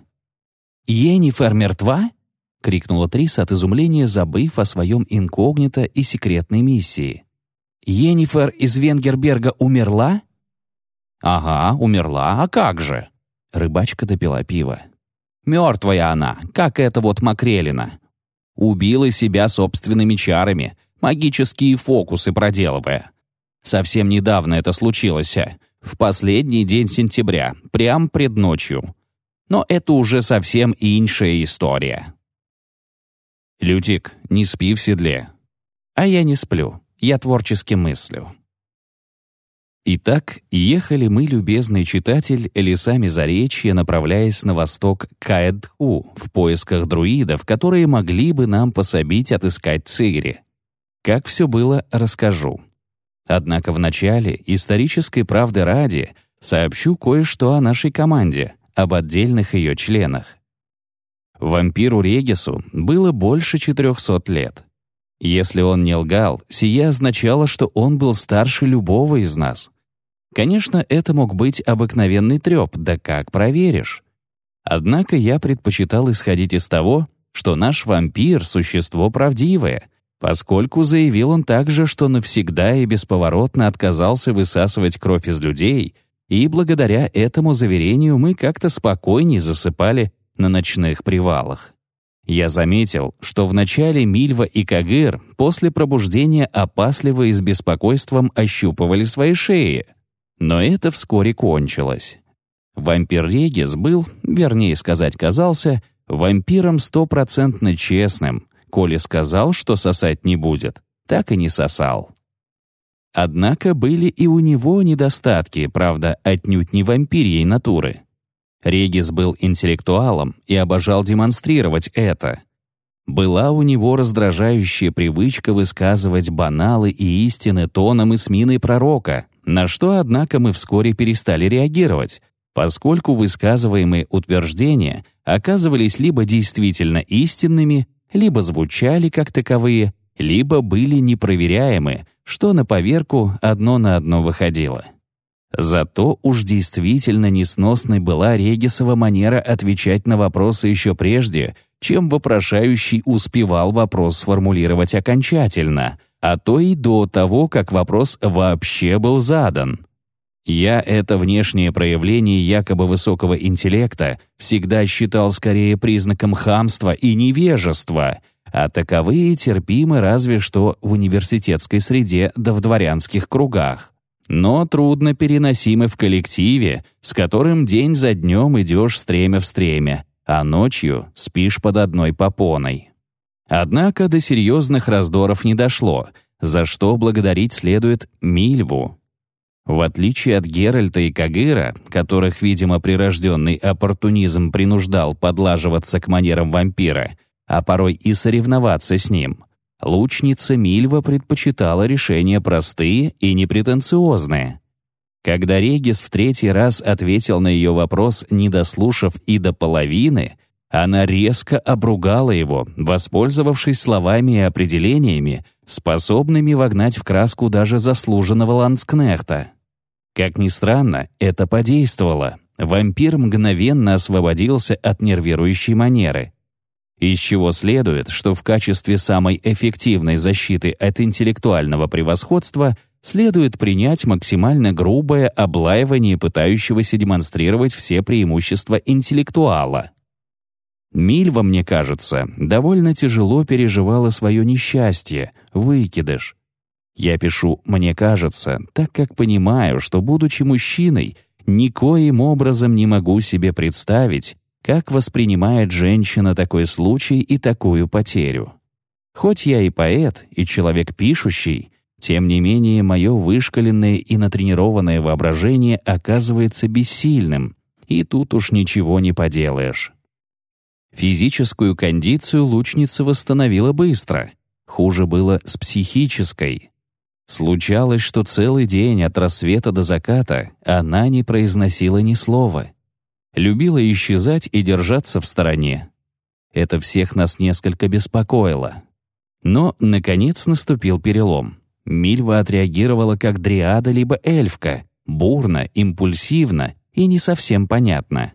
«Енифер мертва?» — крикнула Трис от изумления, забыв о своем инкогнито и секретной миссии. «Енифер из Венгерберга умерла?» «Ага, умерла, а как же?» Рыбачка допила пиво. «Мертвая она, как эта вот Макрелина. Убила себя собственными чарами, магические фокусы проделывая. Совсем недавно это случилось, а, в последний день сентября, прям пред ночью. Но это уже совсем иншая история. «Лютик, не спи в седле». «А я не сплю, я творчески мыслю». Итак, ехали мы, любезный читатель, лесами Заречья, направляясь на восток к Каэдху в поисках друидов, которые могли бы нам пособить отыскать Цири. Как все было, расскажу. Однако в начале исторической правды ради сообщу кое-что о нашей команде, об отдельных ее членах. Вампиру Регису было больше 400 лет. Если он не лгал, сие означало, что он был старше любого из нас. Конечно, это мог быть обыкновенный треп, да как проверишь? Однако я предпочитал исходить из того, что наш вампир — существо правдивое — поскольку заявил он также, что навсегда и бесповоротно отказался высасывать кровь из людей, и благодаря этому заверению мы как-то спокойнее засыпали на ночных привалах. Я заметил, что вначале Мильва и Кагыр после пробуждения опасливо и с беспокойством ощупывали свои шеи. Но это вскоре кончилось. Вампир Регис был, вернее сказать казался, вампиром стопроцентно честным — Коля сказал, что сосать не будет, так и не сосал. Однако были и у него недостатки, правда, отнюдь не вампирьей натуры. Регис был интеллектуалом и обожал демонстрировать это. Была у него раздражающая привычка высказывать баналы и истины тоном и с миной пророка, на что, однако, мы вскоре перестали реагировать, поскольку высказываемые утверждения оказывались либо действительно истинными, либо звучали как таковые, либо были непроверяемы, что на поверку одно на одно выходило. Зато уж действительно несносной была Регисова манера отвечать на вопросы еще прежде, чем вопрошающий успевал вопрос сформулировать окончательно, а то и до того, как вопрос вообще был задан. Я это внешнее проявление якобы высокого интеллекта всегда считал скорее признаком хамства и невежества, а таковые терпимы разве что в университетской среде да в дворянских кругах. Но трудно переносимы в коллективе, с которым день за днем идешь стремя в стремя, а ночью спишь под одной попоной. Однако до серьезных раздоров не дошло, за что благодарить следует Мильву. В отличие от Геральта и Кагыра, которых, видимо, прирожденный оппортунизм принуждал подлаживаться к манерам вампира, а порой и соревноваться с ним, лучница Мильва предпочитала решения простые и непретенциозные. Когда Регис в третий раз ответил на ее вопрос, не дослушав и до половины, она резко обругала его, воспользовавшись словами и определениями, способными вогнать в краску даже заслуженного ланскнехта. Как ни странно, это подействовало. Вампир мгновенно освободился от нервирующей манеры. Из чего следует, что в качестве самой эффективной защиты от интеллектуального превосходства следует принять максимально грубое облаивание пытающегося демонстрировать все преимущества интеллектуала. Мильва, мне кажется, довольно тяжело переживала свое несчастье, выкидыш. Я пишу «мне кажется», так как понимаю, что, будучи мужчиной, никоим образом не могу себе представить, как воспринимает женщина такой случай и такую потерю. Хоть я и поэт, и человек пишущий, тем не менее мое вышкаленное и натренированное воображение оказывается бессильным, и тут уж ничего не поделаешь. Физическую кондицию лучница восстановила быстро. Хуже было с психической. Случалось, что целый день от рассвета до заката она не произносила ни слова. Любила исчезать и держаться в стороне. Это всех нас несколько беспокоило. Но, наконец, наступил перелом. Мильва отреагировала как дриада либо эльфка, бурно, импульсивно и не совсем понятно.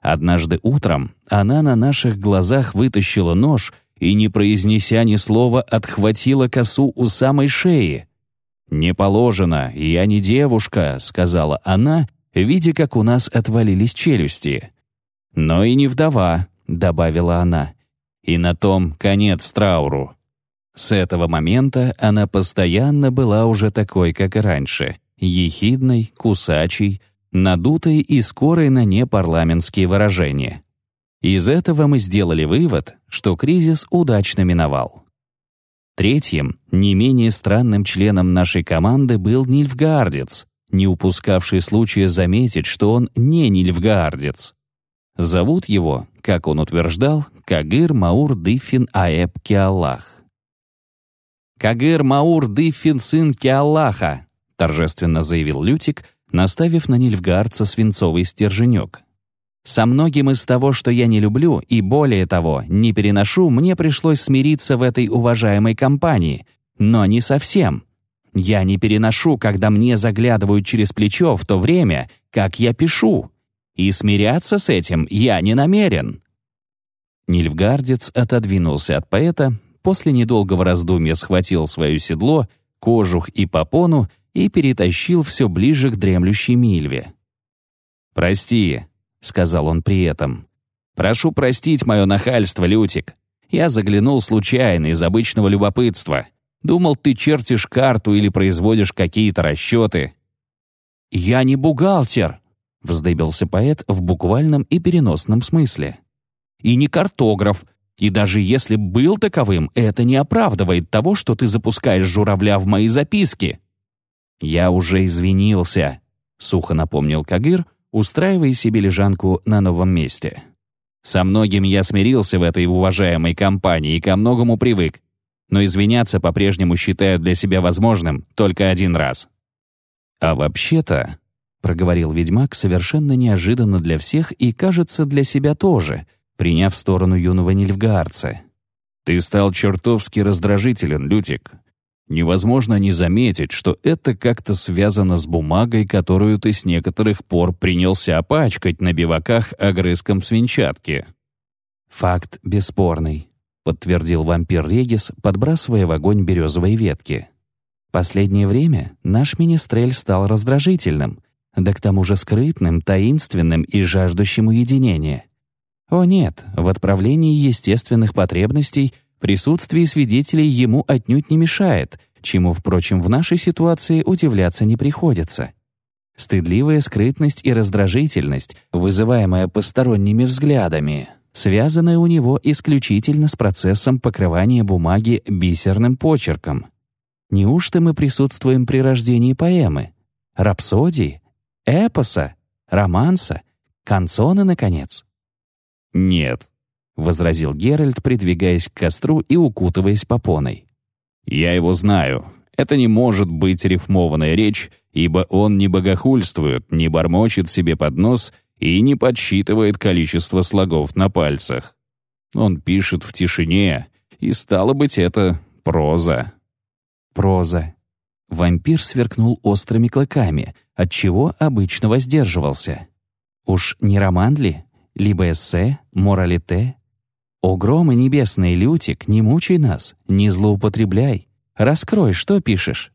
Однажды утром она на наших глазах вытащила нож и, не произнеся ни слова, отхватила косу у самой шеи. «Не положено, я не девушка», — сказала она, видя, как у нас отвалились челюсти. «Но и не вдова», — добавила она. «И на том конец трауру». С этого момента она постоянно была уже такой, как и раньше, ехидной, кусачей, надутой и скорой на непарламентские выражения. Из этого мы сделали вывод, что кризис удачно миновал. Третьим, не менее странным членом нашей команды был Нильфгаардец, не упускавший случая заметить, что он не Нильфгаардец. Зовут его, как он утверждал, Кагыр Маур Дыфин Аэб Киаллах. «Кагыр Маур Дыфин сын Киаллаха», торжественно заявил Лютик, наставив на Нильфгаарца свинцовый стерженек. Со многим из того, что я не люблю, и более того, не переношу, мне пришлось смириться в этой уважаемой компании, но не совсем. Я не переношу, когда мне заглядывают через плечо в то время, как я пишу. И смиряться с этим я не намерен. Нильфгардец отодвинулся от поэта, после недолгого раздумья схватил свое седло, кожух и попону и перетащил все ближе к дремлющей Мильве. «Прости», — сказал он при этом. «Прошу простить мое нахальство, Лютик. Я заглянул случайно из обычного любопытства. Думал, ты чертишь карту или производишь какие-то расчеты». «Я не бухгалтер», — вздыбился поэт в буквальном и переносном смысле. «И не картограф, и даже если был таковым, это не оправдывает того, что ты запускаешь журавля в мои записки». «Я уже извинился», — сухо напомнил Кагыр, устраивая себе лежанку на новом месте. «Со многим я смирился в этой уважаемой компании и ко многому привык, но извиняться по-прежнему считаю для себя возможным только один раз». «А вообще-то», — проговорил ведьмак совершенно неожиданно для всех и, кажется, для себя тоже, приняв сторону юного нильфгаарца. «Ты стал чертовски раздражителен, Лютик. Невозможно не заметить, что это как-то связано с бумагой, которую ты с некоторых пор принялся опачкать на биваках огрызком свинчатки. «Факт бесспорный», — подтвердил вампир Регис, подбрасывая в огонь березовые ветки. «Последнее время наш министрель стал раздражительным, да к тому же скрытным, таинственным и жаждущим уединения. О нет, в отправлении естественных потребностей присутствие свидетелей ему отнюдь не мешает, чему, впрочем, в нашей ситуации удивляться не приходится. Стыдливая скрытность и раздражительность, вызываемая посторонними взглядами, связаны у него исключительно с процессом покрывания бумаги бисерным почерком. Неужто мы присутствуем при рождении поэмы, рапсодии, эпоса, романса, канцона, наконец? «Нет», — возразил Геральт, придвигаясь к костру и укутываясь попоной. «Я его знаю. Это не может быть рифмованная речь, ибо он не богохульствует, не бормочет себе под нос и не подсчитывает количество слогов на пальцах. Он пишет в тишине, и стало быть, это проза. Проза. Вампир сверкнул острыми клыками, от чего обычно воздерживался. Уж не роман ли? Либо эссе, моралите? О, громы небесный, Лютик, не мучай нас, не злоупотребляй. Раскрой, что пишешь?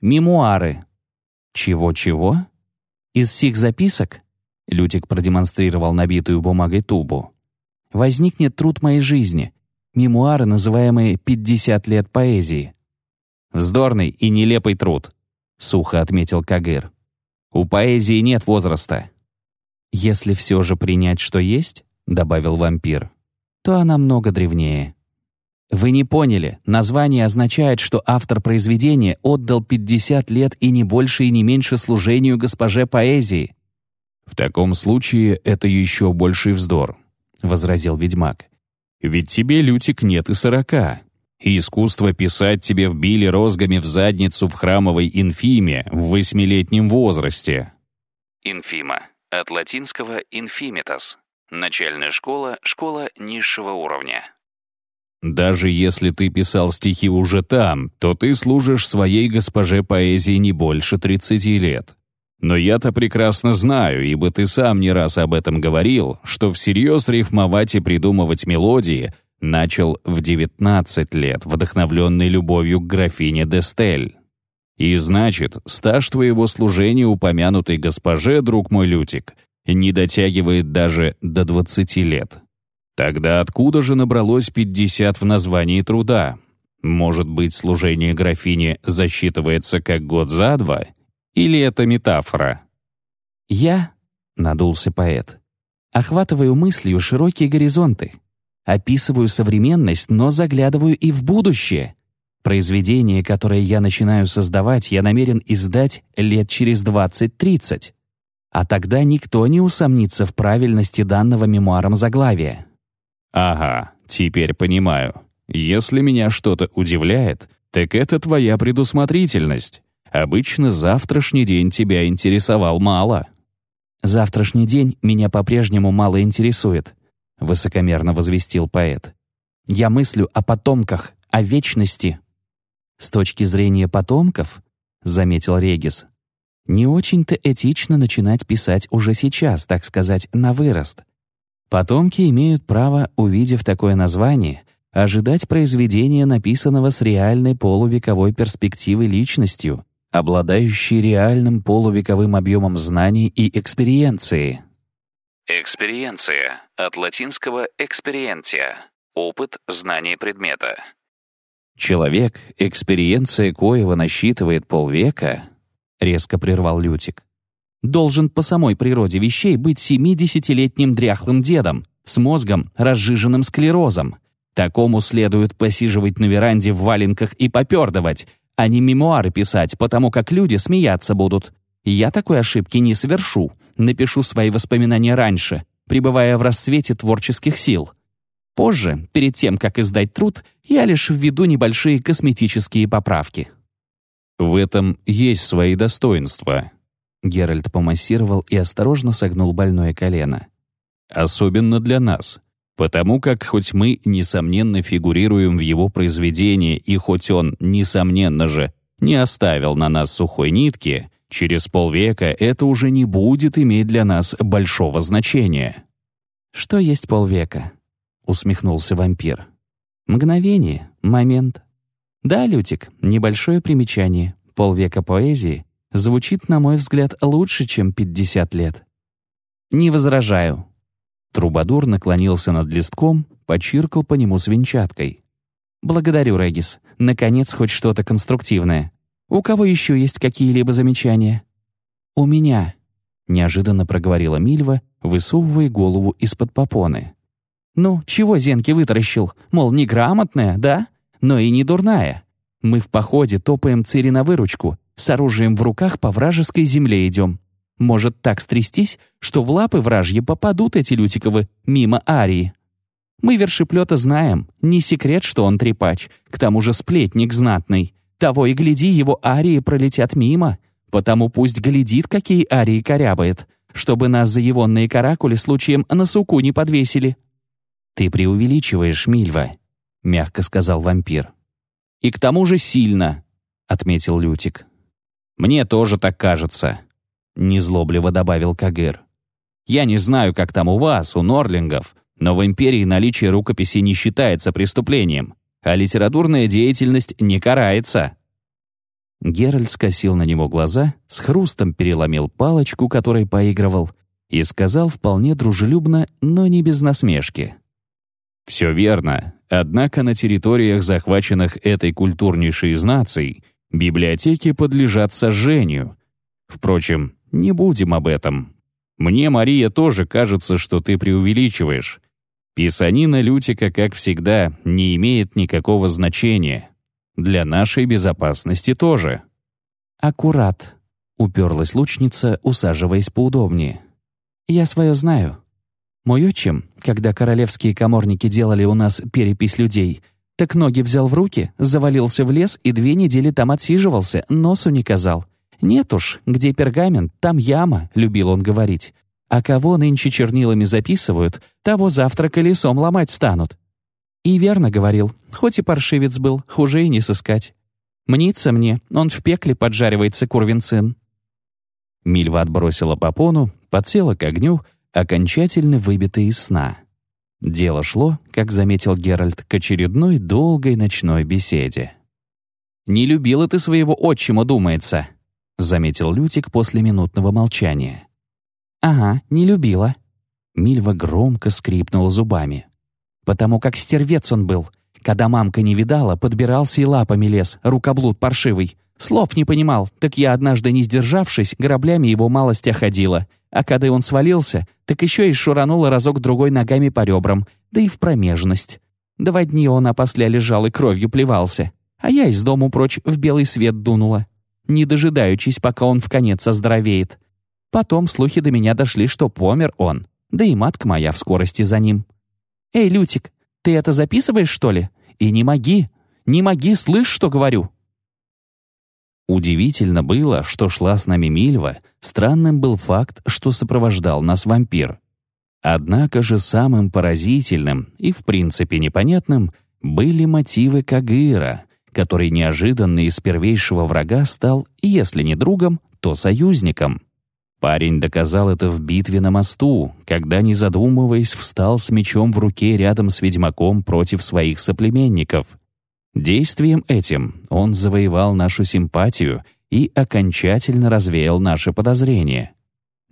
Мемуары. Чего-чего? Из сих записок? Лютик продемонстрировал набитую бумагой тубу. Возникнет труд моей жизни. Мемуары, называемые «50 лет поэзии». «Вздорный и нелепый труд», — сухо отметил Кагыр. «У поэзии нет возраста». «Если все же принять, что есть», — добавил вампир, то она много древнее. Вы не поняли, название означает, что автор произведения отдал 50 лет и не больше и не меньше служению госпоже поэзии. «В таком случае это еще больший вздор», — возразил ведьмак. «Ведь тебе, Лютик, нет и сорока. И искусство писать тебе вбили розгами в задницу в храмовой инфиме в восьмилетнем возрасте». Инфима. От латинского «infimitas» Начальная школа — школа низшего уровня. Даже если ты писал стихи уже там, то ты служишь своей госпоже поэзии не больше 30 лет. Но я-то прекрасно знаю, ибо ты сам не раз об этом говорил, что всерьез рифмовать и придумывать мелодии начал в 19 лет, вдохновленный любовью к графине Дестель. И значит, стаж твоего служения упомянутой госпоже, друг мой Лютик, не дотягивает даже до 20 лет. Тогда откуда же набралось 50 в названии труда? Может быть, служение графине засчитывается как год за два? Или это метафора? «Я», — надулся поэт, — «охватываю мыслью широкие горизонты, описываю современность, но заглядываю и в будущее. Произведение, которое я начинаю создавать, я намерен издать лет через 20-30. А тогда никто не усомнится в правильности данного мемуаром заглавия. «Ага, теперь понимаю. Если меня что-то удивляет, так это твоя предусмотрительность. Обычно завтрашний день тебя интересовал мало». «Завтрашний день меня по-прежнему мало интересует», — высокомерно возвестил поэт. «Я мыслю о потомках, о вечности». «С точки зрения потомков», — заметил Регис, не очень-то этично начинать писать уже сейчас, так сказать, на вырост. Потомки имеют право, увидев такое название, ожидать произведения, написанного с реальной полувековой перспективой личностью, обладающей реальным полувековым объемом знаний и экспериенции. Экспериенция от латинского experientia — опыт, знание предмета. Человек, экспериенция коего насчитывает полвека, — резко прервал Лютик. «Должен по самой природе вещей быть семидесятилетним дряхлым дедом с мозгом, разжиженным склерозом. Такому следует посиживать на веранде в валенках и попердывать, а не мемуары писать, потому как люди смеяться будут. Я такой ошибки не совершу, напишу свои воспоминания раньше, пребывая в расцвете творческих сил». Позже, перед тем, как издать труд, я лишь введу небольшие косметические поправки. В этом есть свои достоинства. Геральт помассировал и осторожно согнул больное колено. Особенно для нас. Потому как хоть мы, несомненно, фигурируем в его произведении, и хоть он, несомненно же, не оставил на нас сухой нитки, через полвека это уже не будет иметь для нас большого значения. «Что есть полвека?» — усмехнулся вампир. «Мгновение, момент, да, Лютик, небольшое примечание. Полвека поэзии Звучит, на мой взгляд, лучше, чем 50 лет. Не возражаю. Трубадур наклонился над листком, почиркал по нему свинчаткой. «Благодарю, Регис. Наконец, хоть что-то конструктивное. У кого еще есть какие-либо замечания?» «У меня», — неожиданно проговорила Мильва, высовывая голову из-под попоны. «Ну, чего Зенки вытаращил? Мол, неграмотная, да? Но и не дурная. Мы в походе топаем Цири на выручку, с оружием в руках по вражеской земле идем. Может так стрястись, что в лапы вражьи попадут эти Лютиковы мимо Арии. Мы вершеплета знаем, не секрет, что он трепач, к тому же сплетник знатный. Того и гляди, его Арии пролетят мимо, потому пусть глядит, какие Арии корябает, чтобы нас за егонные каракули случаем на суку не подвесили». «Ты преувеличиваешь, Мильва», — мягко сказал вампир. «И к тому же сильно», — отметил Лютик. «Мне тоже так кажется», — незлобливо добавил Кагыр. «Я не знаю, как там у вас, у Норлингов, но в Империи наличие рукописи не считается преступлением, а литературная деятельность не карается». Геральт скосил на него глаза, с хрустом переломил палочку, которой поигрывал, и сказал вполне дружелюбно, но не без насмешки. «Все верно. Однако на территориях, захваченных этой культурнейшей из наций, Библиотеки подлежат сожжению. Впрочем, не будем об этом. Мне, Мария, тоже кажется, что ты преувеличиваешь. Писанина Лютика, как всегда, не имеет никакого значения. Для нашей безопасности тоже. «Аккурат», — уперлась лучница, усаживаясь поудобнее. «Я свое знаю. Мой отчим, когда королевские коморники делали у нас перепись людей, так ноги взял в руки, завалился в лес и две недели там отсиживался, носу не казал. «Нет уж, где пергамент, там яма», — любил он говорить. «А кого нынче чернилами записывают, того завтра колесом ломать станут». И верно говорил, хоть и паршивец был, хуже и не сыскать. Мнится мне, он в пекле поджаривается, курвин сын. Мильва отбросила попону, подсела к огню, окончательно выбитая из сна. Дело шло, как заметил Геральт, к очередной долгой ночной беседе. «Не любила ты своего отчима, думается», — заметил Лютик после минутного молчания. «Ага, не любила». Мильва громко скрипнула зубами. «Потому как стервец он был. Когда мамка не видала, подбирался и лапами лез, рукоблуд паршивый. Слов не понимал, так я однажды, не сдержавшись, граблями его малость ходила. А когда он свалился, так еще и шуранула разок-другой ногами по ребрам, да и в промежность. Два дня он опосля лежал и кровью плевался, а я из дому прочь в белый свет дунула, не дожидаючись, пока он в конец оздоровеет. Потом слухи до меня дошли, что помер он, да и матка моя в скорости за ним. «Эй, Лютик, ты это записываешь, что ли? И не моги, не моги, слышь, что говорю?» Удивительно было, что шла с нами Мильва, странным был факт, что сопровождал нас вампир. Однако же самым поразительным и, в принципе, непонятным были мотивы Кагыра, который неожиданно из первейшего врага стал, если не другом, то союзником. Парень доказал это в битве на мосту, когда, не задумываясь, встал с мечом в руке рядом с ведьмаком против своих соплеменников — Действием этим он завоевал нашу симпатию и окончательно развеял наши подозрения.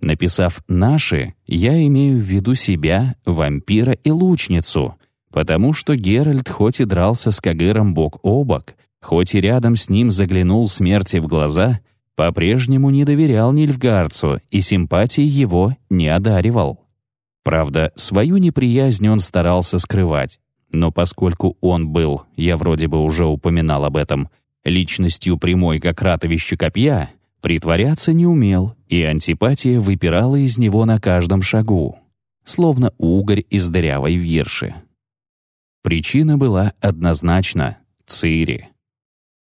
Написав «наши», я имею в виду себя, вампира и лучницу, потому что Геральт хоть и дрался с Кагыром бок о бок, хоть и рядом с ним заглянул смерти в глаза, по-прежнему не доверял Нильфгарцу и симпатии его не одаривал. Правда, свою неприязнь он старался скрывать, но поскольку он был, я вроде бы уже упоминал об этом, личностью прямой как ратовище копья, притворяться не умел, и антипатия выпирала из него на каждом шагу, словно угорь из дырявой вирши. Причина была однозначна — Цири.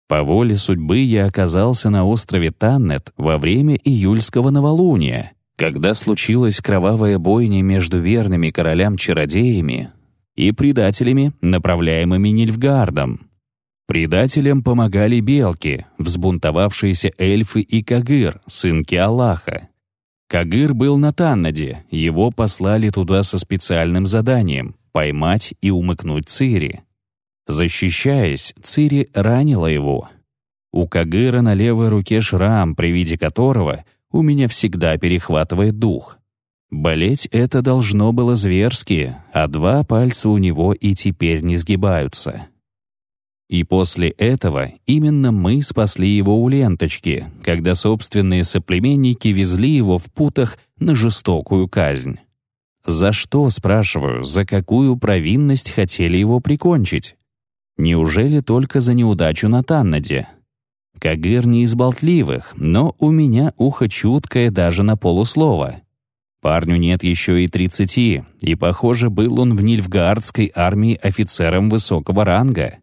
По воле судьбы я оказался на острове Таннет во время июльского новолуния, когда случилась кровавая бойня между верными королям-чародеями, и предателями, направляемыми Нильфгардом. Предателям помогали белки, взбунтовавшиеся эльфы и Кагыр, сынки Аллаха. Кагыр был на Таннаде, его послали туда со специальным заданием — поймать и умыкнуть Цири. Защищаясь, Цири ранила его. У Кагыра на левой руке шрам, при виде которого у меня всегда перехватывает дух. Болеть это должно было зверски, а два пальца у него и теперь не сгибаются. И после этого именно мы спасли его у ленточки, когда собственные соплеменники везли его в путах на жестокую казнь. За что, спрашиваю, за какую провинность хотели его прикончить? Неужели только за неудачу на Таннаде? Кагыр не из болтливых, но у меня ухо чуткое даже на полуслова. Парню нет еще и тридцати, и, похоже, был он в Нильфгаардской армии офицером высокого ранга.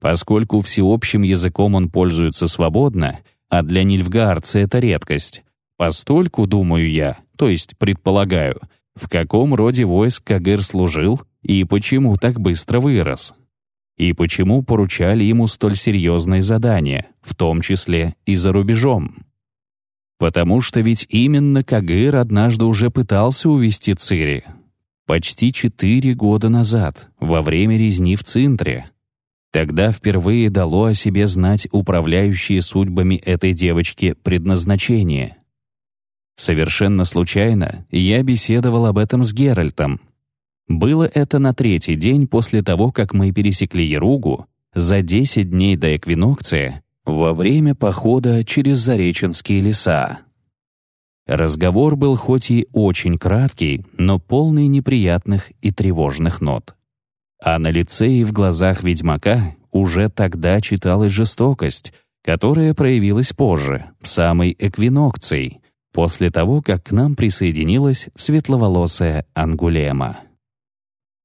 Поскольку всеобщим языком он пользуется свободно, а для Нильфгаардца это редкость, постольку, думаю я, то есть предполагаю, в каком роде войск Кагыр служил и почему так быстро вырос. И почему поручали ему столь серьезные задания, в том числе и за рубежом. Потому что ведь именно Кагыр однажды уже пытался увести Цири. Почти четыре года назад, во время резни в Цинтре, Тогда впервые дало о себе знать управляющие судьбами этой девочки предназначение. Совершенно случайно я беседовал об этом с Геральтом. Было это на третий день после того, как мы пересекли Яругу, за 10 дней до эквинокции, во время похода через Зареченские леса. Разговор был хоть и очень краткий, но полный неприятных и тревожных нот. А на лице и в глазах ведьмака уже тогда читалась жестокость, которая проявилась позже, самой эквинокцией, после того, как к нам присоединилась светловолосая Ангулема.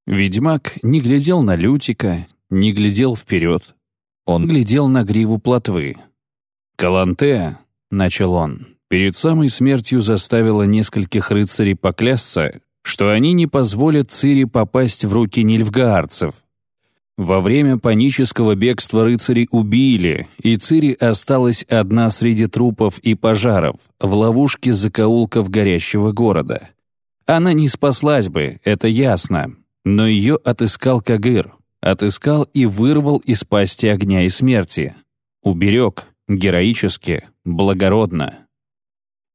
Ведьмак не глядел на Лютика, не глядел вперед. Он глядел на гриву плотвы. «Каланте», — начал он, — перед самой смертью заставила нескольких рыцарей поклясться, что они не позволят Цири попасть в руки нильфгаарцев. Во время панического бегства рыцари убили, и Цири осталась одна среди трупов и пожаров в ловушке закоулков горящего города. Она не спаслась бы, это ясно, но ее отыскал Кагыр, отыскал и вырвал из пасти огня и смерти. Уберег, героически, благородно.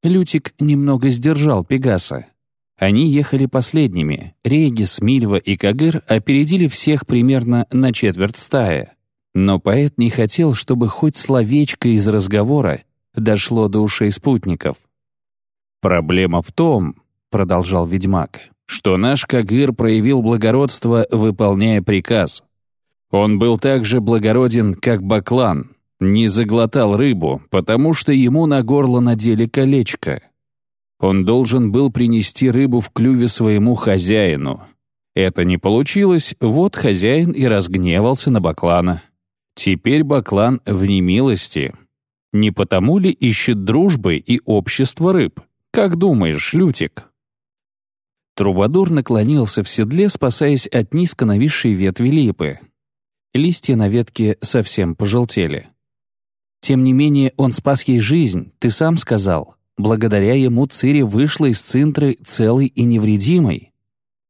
Лютик немного сдержал Пегаса. Они ехали последними. Регис, Мильва и Кагыр опередили всех примерно на четверть стаи. Но поэт не хотел, чтобы хоть словечко из разговора дошло до ушей спутников. «Проблема в том», — продолжал ведьмак, «что наш Кагыр проявил благородство, выполняя приказ. Он был так же благороден, как Баклан, не заглотал рыбу, потому что ему на горло надели колечко». Он должен был принести рыбу в клюве своему хозяину. Это не получилось, вот хозяин и разгневался на Баклана. Теперь Баклан в немилости. Не потому ли ищет дружбы и общество рыб? Как думаешь, Лютик?» Трубадур наклонился в седле, спасаясь от низко нависшей ветви липы. Листья на ветке совсем пожелтели. «Тем не менее, он спас ей жизнь, ты сам сказал. Благодаря ему Цири вышла из Цинтры целой и невредимой.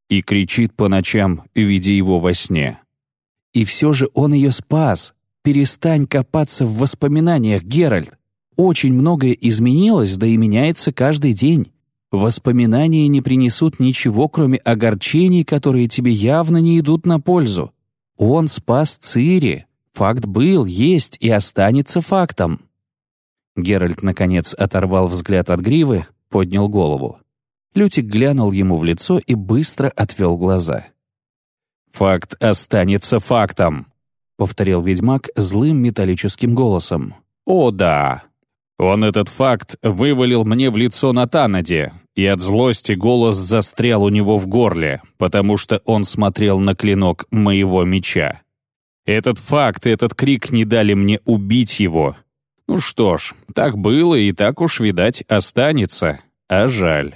И кричит по ночам, видя его во сне. И все же он ее спас. Перестань копаться в воспоминаниях, Геральт. Очень многое изменилось, да и меняется каждый день. Воспоминания не принесут ничего, кроме огорчений, которые тебе явно не идут на пользу. Он спас Цири. Факт был, есть и останется фактом. Геральт, наконец, оторвал взгляд от гривы, поднял голову. Лютик глянул ему в лицо и быстро отвел глаза. «Факт останется фактом», — повторил ведьмак злым металлическим голосом. «О, да! Он этот факт вывалил мне в лицо на Танаде, и от злости голос застрял у него в горле, потому что он смотрел на клинок моего меча. Этот факт и этот крик не дали мне убить его, ну что ж, так было и так уж, видать, останется. А жаль.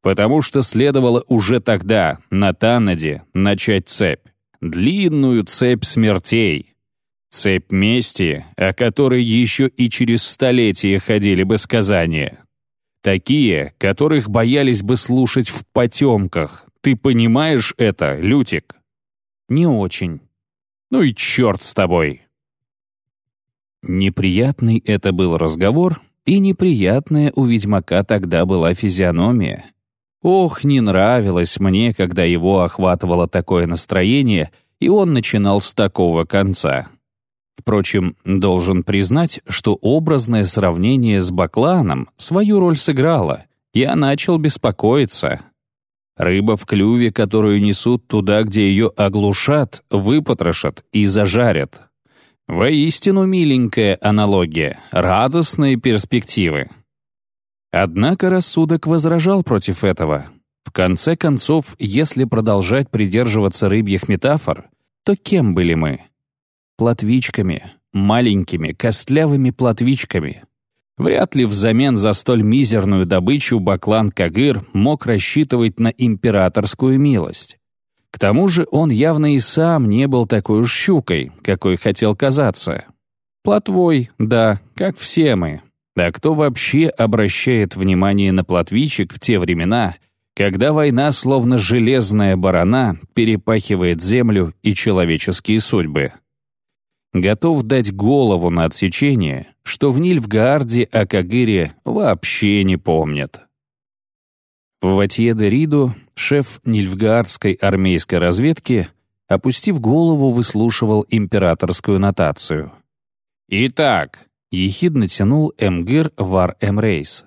Потому что следовало уже тогда, на Танаде, начать цепь. Длинную цепь смертей. Цепь мести, о которой еще и через столетия ходили бы сказания. Такие, которых боялись бы слушать в потемках. Ты понимаешь это, Лютик? Не очень. Ну и черт с тобой. Неприятный это был разговор, и неприятная у ведьмака тогда была физиономия. Ох, не нравилось мне, когда его охватывало такое настроение, и он начинал с такого конца. Впрочем, должен признать, что образное сравнение с Бакланом свою роль сыграло. Я начал беспокоиться. Рыба в клюве, которую несут туда, где ее оглушат, выпотрошат и зажарят. Воистину миленькая аналогия, радостные перспективы. Однако рассудок возражал против этого. В конце концов, если продолжать придерживаться рыбьих метафор, то кем были мы? Платвичками, маленькими, костлявыми платвичками. Вряд ли взамен за столь мизерную добычу Баклан Кагыр мог рассчитывать на императорскую милость. К тому же он явно и сам не был такой уж щукой, какой хотел казаться. Плотвой, да, как все мы. А кто вообще обращает внимание на плотвичек в те времена, когда война, словно железная барана, перепахивает землю и человеческие судьбы? Готов дать голову на отсечение, что в Нильфгаарде о Кагыре вообще не помнят. В Ватье-де-Риду шеф Нильфгаардской армейской разведки, опустив голову, выслушивал императорскую нотацию. «Итак», — ехидно тянул Эмгир Вар Эмрейс,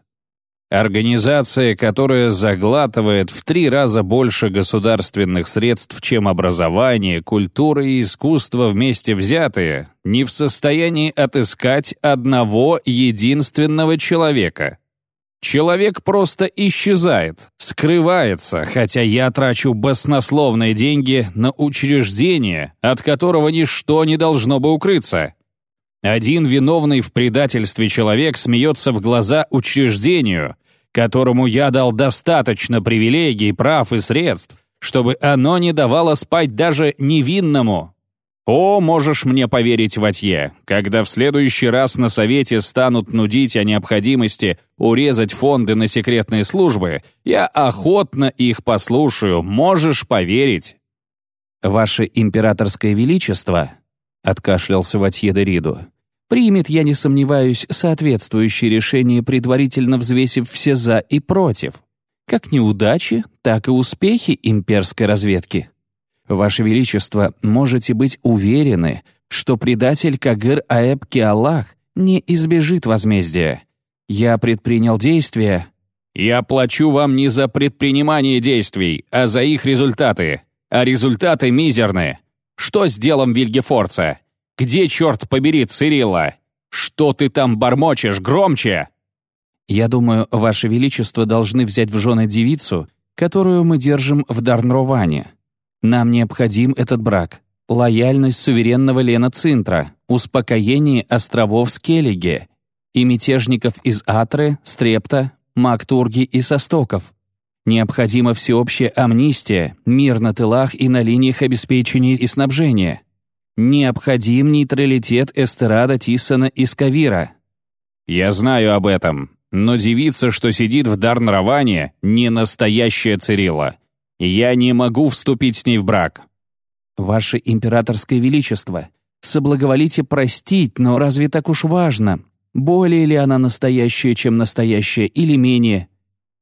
Организация, которая заглатывает в три раза больше государственных средств, чем образование, культура и искусство вместе взятые, не в состоянии отыскать одного единственного человека, Человек просто исчезает, скрывается, хотя я трачу баснословные деньги на учреждение, от которого ничто не должно бы укрыться. Один виновный в предательстве человек смеется в глаза учреждению, которому я дал достаточно привилегий, прав и средств, чтобы оно не давало спать даже невинному. О, можешь мне поверить, Ватье, когда в следующий раз на совете станут нудить о необходимости урезать фонды на секретные службы, я охотно их послушаю, можешь поверить. «Ваше императорское величество», — откашлялся Ватье де Риду, «примет, я не сомневаюсь, соответствующее решение, предварительно взвесив все «за» и «против». Как неудачи, так и успехи имперской разведки. Ваше Величество, можете быть уверены, что предатель Кагыр Аэб Киаллах не избежит возмездия. Я предпринял действия...» «Я плачу вам не за предпринимание действий, а за их результаты. А результаты мизерны. Что с делом Вильгефорца? Где, черт побери, Цирилла? Что ты там бормочешь громче?» «Я думаю, Ваше Величество должны взять в жены девицу, которую мы держим в Дарнроване. Нам необходим этот брак. Лояльность суверенного Лена Цинтра, успокоение островов Скеллиге и мятежников из Атры, Стрепта, Мактурги и Состоков. Необходима всеобщая амнистия, мир на тылах и на линиях обеспечения и снабжения. Необходим нейтралитет Эстерада Тиссона и Скавира. Я знаю об этом, но девица, что сидит в Дарнраване, не настоящая Цирилла. Я не могу вступить с ней в брак». «Ваше императорское величество, соблаговолите простить, но разве так уж важно? Более ли она настоящая, чем настоящая, или менее?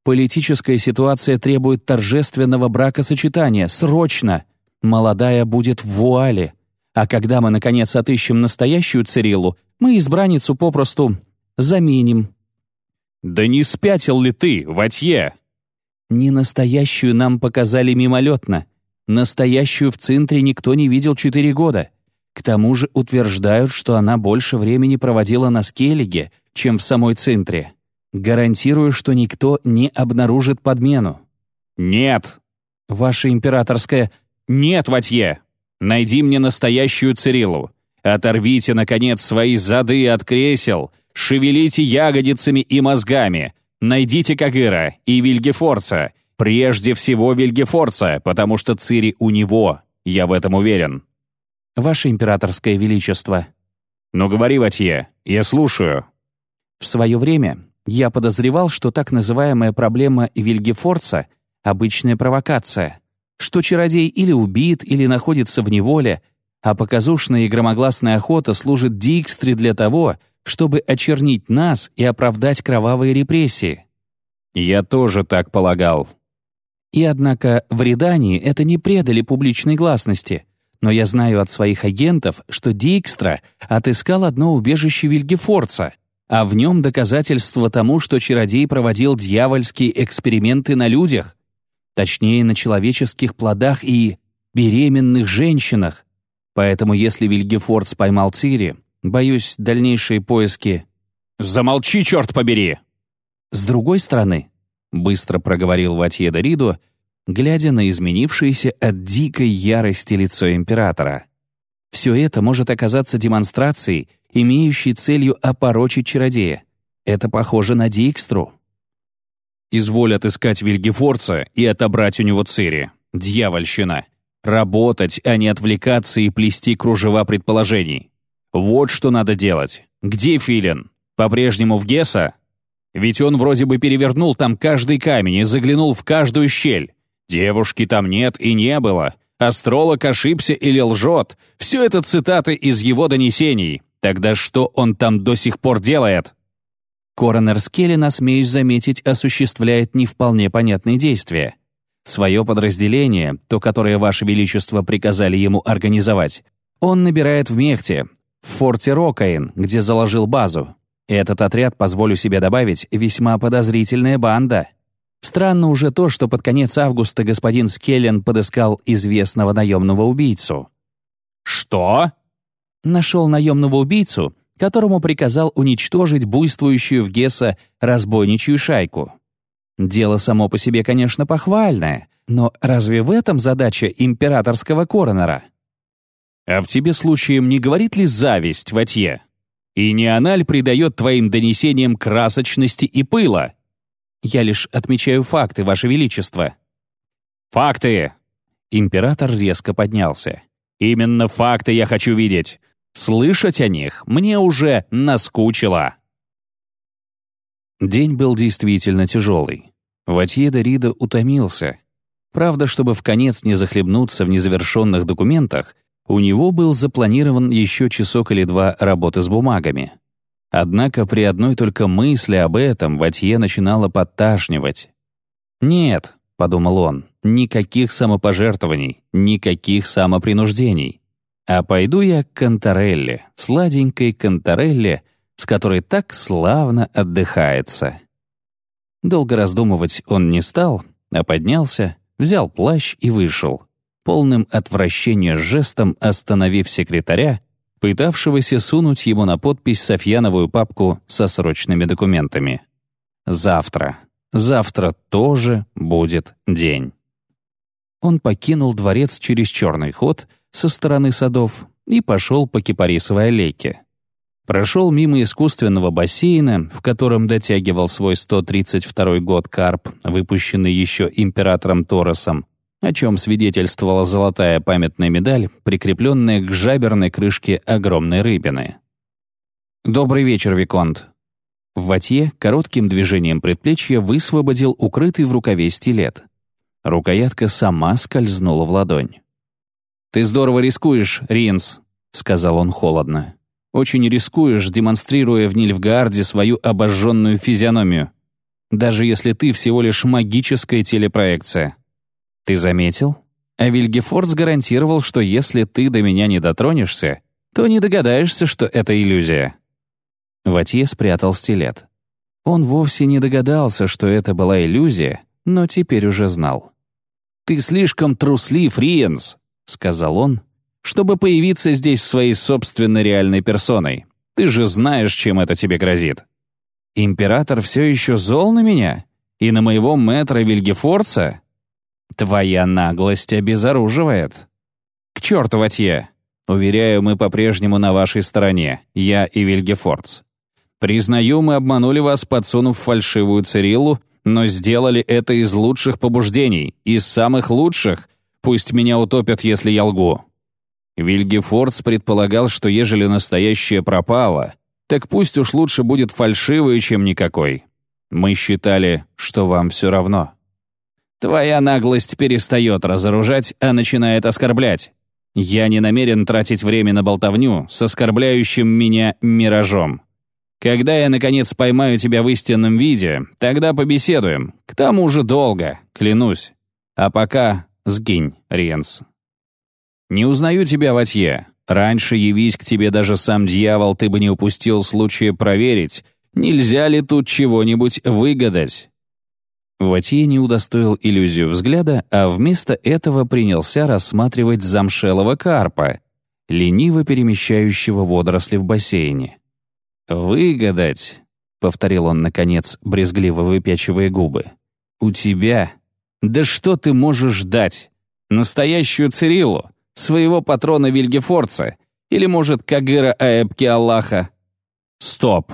Политическая ситуация требует торжественного бракосочетания, срочно. Молодая будет в вуале. А когда мы, наконец, отыщем настоящую Цириллу, мы избранницу попросту заменим». «Да не спятил ли ты, Ватье?» Не настоящую нам показали мимолетно. Настоящую в центре никто не видел четыре года. К тому же утверждают, что она больше времени проводила на Скеллиге, чем в самой центре. Гарантирую, что никто не обнаружит подмену. «Нет!» «Ваше императорское...» «Нет, Ватье! Найди мне настоящую Цириллу. Оторвите, наконец, свои зады от кресел, шевелите ягодицами и мозгами, Найдите Кагыра и Вильгефорца. Прежде всего Вильгефорца, потому что Цири у него. Я в этом уверен. Ваше императорское величество. Ну говори, Ватье, я слушаю. В свое время я подозревал, что так называемая проблема Вильгефорца — обычная провокация, что чародей или убит, или находится в неволе, а показушная и громогласная охота служит Дикстре для того, чтобы очернить нас и оправдать кровавые репрессии. Я тоже так полагал. И однако в Редании это не предали публичной гласности. Но я знаю от своих агентов, что Дикстра отыскал одно убежище Вильгефорца, а в нем доказательство тому, что чародей проводил дьявольские эксперименты на людях, точнее, на человеческих плодах и беременных женщинах. Поэтому если Вильгефордс поймал Цири, боюсь, дальнейшие поиски... «Замолчи, черт побери!» С другой стороны, быстро проговорил Ватье Дориду, глядя на изменившееся от дикой ярости лицо императора. Все это может оказаться демонстрацией, имеющей целью опорочить чародея. Это похоже на Дикстру. Изволь отыскать Вильгефорца и отобрать у него Цири. Дьявольщина. Работать, а не отвлекаться и плести кружева предположений. Вот что надо делать. Где Филин? По-прежнему в Гесса? Ведь он вроде бы перевернул там каждый камень и заглянул в каждую щель. Девушки там нет и не было. Астролог ошибся или лжет. Все это цитаты из его донесений. Тогда что он там до сих пор делает? Коронер Скеллен, осмеюсь заметить, осуществляет не вполне понятные действия. Свое подразделение, то, которое Ваше Величество приказали ему организовать, он набирает в Мехте, в форте Рокаин, где заложил базу. Этот отряд, позволю себе добавить, весьма подозрительная банда. Странно уже то, что под конец августа господин Скеллен подыскал известного наемного убийцу. «Что?» Нашел наемного убийцу, которому приказал уничтожить буйствующую в Гесса разбойничью шайку. Дело само по себе, конечно, похвальное, но разве в этом задача императорского коронера? А в тебе случаем не говорит ли зависть, Ватье? И не аналь придает твоим донесениям красочности и пыла? Я лишь отмечаю факты, Ваше Величество. Факты! Император резко поднялся. Именно факты я хочу видеть. Слышать о них мне уже наскучило. День был действительно тяжелый. Ватье Рида утомился. Правда, чтобы в конец не захлебнуться в незавершенных документах, у него был запланирован еще часок или два работы с бумагами. Однако при одной только мысли об этом Ватье начинало подташнивать. «Нет», — подумал он, — «никаких самопожертвований, никаких самопринуждений. А пойду я к Конторелле, сладенькой Конторелле, с которой так славно отдыхается. Долго раздумывать он не стал, а поднялся, взял плащ и вышел, полным отвращения жестом остановив секретаря, пытавшегося сунуть ему на подпись Софьяновую папку со срочными документами. Завтра. Завтра тоже будет день. Он покинул дворец через черный ход со стороны садов и пошел по Кипарисовой аллейке. Прошел мимо искусственного бассейна, в котором дотягивал свой 132 год карп, выпущенный еще императором Торосом, о чем свидетельствовала золотая памятная медаль, прикрепленная к жаберной крышке огромной рыбины. «Добрый вечер, Виконт». Ватье коротким движением предплечья высвободил укрытый в рукаве стилет. Рукоятка сама скользнула в ладонь. «Ты здорово рискуешь, Ринс», — сказал он холодно. Очень рискуешь, демонстрируя в Нильфгаарде свою обожженную физиономию. Даже если ты всего лишь магическая телепроекция. Ты заметил? А Вильгефордс гарантировал, что если ты до меня не дотронешься, то не догадаешься, что это иллюзия. Ватье спрятал стилет. Он вовсе не догадался, что это была иллюзия, но теперь уже знал. «Ты слишком труслив, Риенс», — сказал он, чтобы появиться здесь своей собственной реальной персоной. Ты же знаешь, чем это тебе грозит. Император все еще зол на меня? И на моего мэтра Вильгефорца? Твоя наглость обезоруживает. К черту, Ватье. Уверяю, мы по-прежнему на вашей стороне, я и Вильгефорц. Признаю, мы обманули вас, подсунув фальшивую Цириллу, но сделали это из лучших побуждений, из самых лучших. Пусть меня утопят, если я лгу. Вильгефордс предполагал, что ежели настоящее пропало, так пусть уж лучше будет фальшивое, чем никакой. Мы считали, что вам все равно. Твоя наглость перестает разоружать, а начинает оскорблять. Я не намерен тратить время на болтовню с оскорбляющим меня миражом. Когда я, наконец, поймаю тебя в истинном виде, тогда побеседуем. К тому же долго, клянусь. А пока сгинь, Риенс. Не узнаю тебя, Ватье. Раньше явись к тебе даже сам дьявол, ты бы не упустил случая проверить, нельзя ли тут чего-нибудь выгадать. Ватье не удостоил иллюзию взгляда, а вместо этого принялся рассматривать замшелого карпа, лениво перемещающего водоросли в бассейне. «Выгадать», — повторил он, наконец, брезгливо выпячивая губы. «У тебя? Да что ты можешь ждать? Настоящую Цириллу? Своего патрона Вильгефорца? Или, может, Кагыра Аэбки Аллаха?» «Стоп!»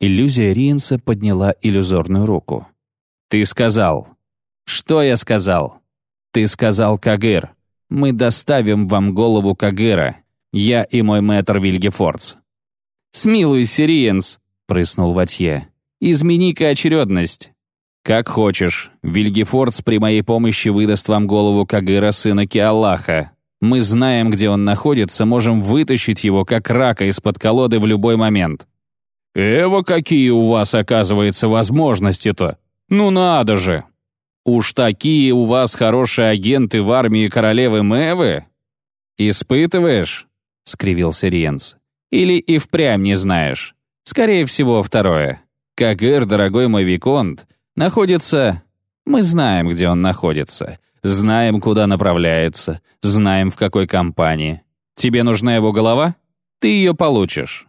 Иллюзия Риенса подняла иллюзорную руку. «Ты сказал». «Что я сказал?» «Ты сказал Кагыр. Мы доставим вам голову Кагыра. Я и мой мэтр Вильгефордс». «Смилуйся, Риенс», — прыснул Ватье. «Измени-ка очередность». «Как хочешь. Вильгефордс при моей помощи выдаст вам голову Кагыра, сына Киаллаха. Мы знаем, где он находится, можем вытащить его, как рака, из-под колоды в любой момент». «Эва, какие у вас, оказывается, возможности-то!» «Ну надо же! Уж такие у вас хорошие агенты в армии королевы Мэвы?» «Испытываешь?» — скривился Риенс. «Или и впрямь не знаешь? Скорее всего, второе. Кагыр, дорогой мой Виконт, находится... Мы знаем, где он находится. Знаем, куда направляется. Знаем, в какой компании. Тебе нужна его голова? Ты ее получишь».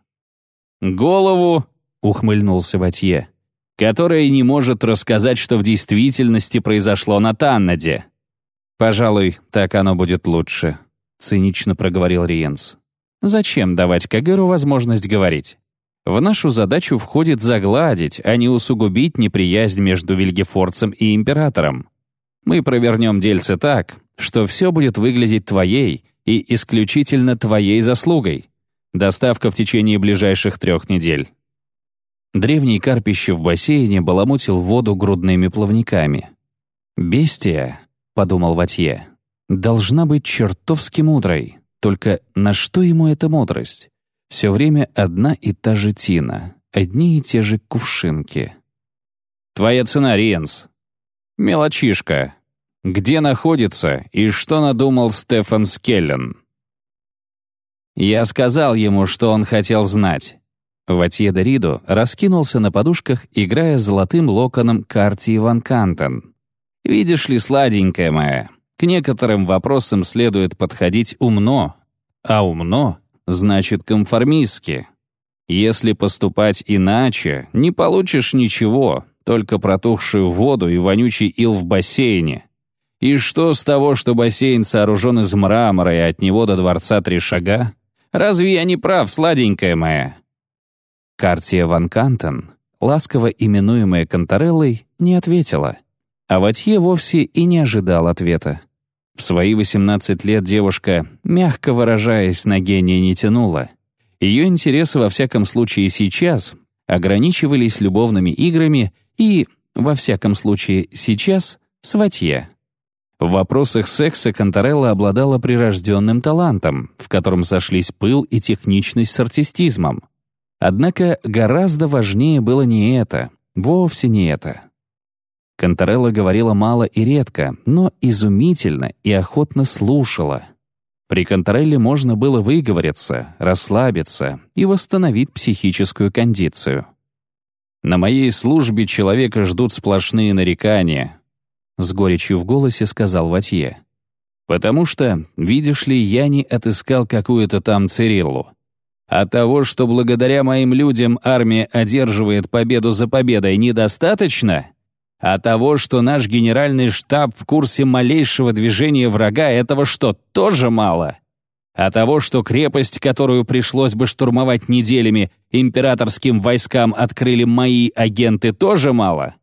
«Голову?» — ухмыльнулся Ватье которая не может рассказать, что в действительности произошло на Таннаде. «Пожалуй, так оно будет лучше», — цинично проговорил Риенс. «Зачем давать Кагеру возможность говорить? В нашу задачу входит загладить, а не усугубить неприязнь между Вильгефорцем и Императором. Мы провернем дельце так, что все будет выглядеть твоей и исключительно твоей заслугой. Доставка в течение ближайших трех недель. Древний карпище в бассейне баламутил воду грудными плавниками. «Бестия», — подумал Ватье, — «должна быть чертовски мудрой. Только на что ему эта мудрость? Все время одна и та же тина, одни и те же кувшинки». «Твоя цена, Риенс?» «Мелочишка. Где находится и что надумал Стефан Скеллен?» Я сказал ему, что он хотел знать. Ватье Ридо раскинулся на подушках, играя золотым локоном Карти Ван Кантен. «Видишь ли, сладенькая моя, к некоторым вопросам следует подходить умно, а умно значит конформистски. Если поступать иначе, не получишь ничего, только протухшую воду и вонючий ил в бассейне. И что с того, что бассейн сооружен из мрамора и от него до дворца три шага? Разве я не прав, сладенькая моя?» Картия Ван Кантен, ласково именуемая Контореллой, не ответила. А Ватье вовсе и не ожидал ответа. В свои 18 лет девушка, мягко выражаясь, на гения не тянула. Ее интересы, во всяком случае сейчас, ограничивались любовными играми и, во всяком случае сейчас, с Ватье. В вопросах секса Конторелла обладала прирожденным талантом, в котором сошлись пыл и техничность с артистизмом. Однако гораздо важнее было не это, вовсе не это. Конторелла говорила мало и редко, но изумительно и охотно слушала. При Конторелле можно было выговориться, расслабиться и восстановить психическую кондицию. «На моей службе человека ждут сплошные нарекания», — с горечью в голосе сказал Ватье. «Потому что, видишь ли, я не отыскал какую-то там Цириллу. А того, что благодаря моим людям армия одерживает победу за победой, недостаточно? А того, что наш генеральный штаб в курсе малейшего движения врага, этого что, тоже мало? А того, что крепость, которую пришлось бы штурмовать неделями, императорским войскам открыли мои агенты, тоже мало?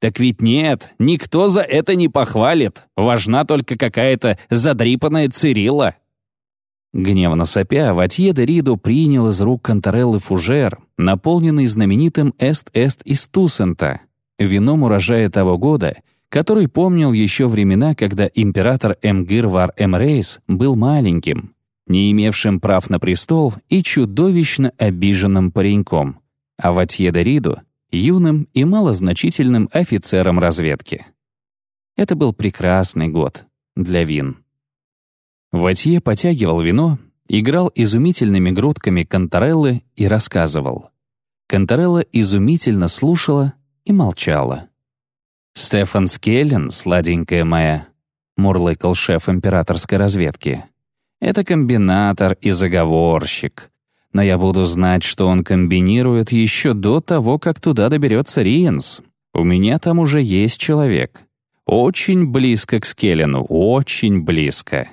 Так ведь нет, никто за это не похвалит. Важна только какая-то задрипанная Цирилла. Гневно сопя, Ватье де Ридо принял из рук Контореллы фужер, наполненный знаменитым «Эст-Эст» из Тусента, вином урожая того года, который помнил еще времена, когда император Эмгир Вар Эмрейс был маленьким, не имевшим прав на престол и чудовищно обиженным пареньком, а Ватье Дориду — юным и малозначительным офицером разведки. Это был прекрасный год для вин. Ватье потягивал вино, играл изумительными грудками Контореллы и рассказывал. Конторелла изумительно слушала и молчала. «Стефан Скеллен, сладенькая моя», — мурлыкал шеф императорской разведки. «Это комбинатор и заговорщик. Но я буду знать, что он комбинирует еще до того, как туда доберется Риенс. У меня там уже есть человек. Очень близко к Скеллену, очень близко».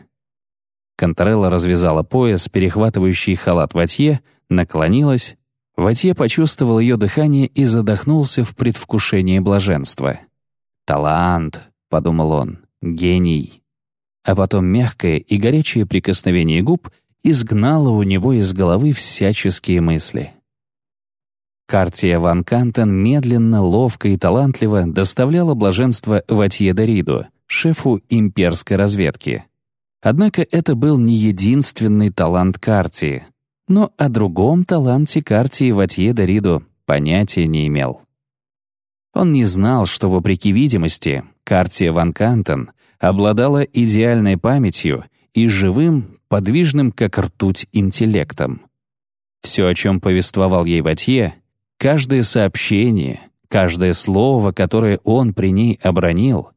Конторелла развязала пояс, перехватывающий халат Ватье, наклонилась. Ватье почувствовал ее дыхание и задохнулся в предвкушении блаженства. «Талант», — подумал он, — «гений». А потом мягкое и горячее прикосновение губ изгнало у него из головы всяческие мысли. Картия Ван Кантен медленно, ловко и талантливо доставляла блаженство Ватье Дориду, шефу имперской разведки. Однако это был не единственный талант Картии, но о другом таланте Картии Ватье Дориду понятия не имел. Он не знал, что, вопреки видимости, Картия Ван Кантен обладала идеальной памятью и живым, подвижным, как ртуть, интеллектом. Все, о чем повествовал ей Ватье, каждое сообщение, каждое слово, которое он при ней обронил,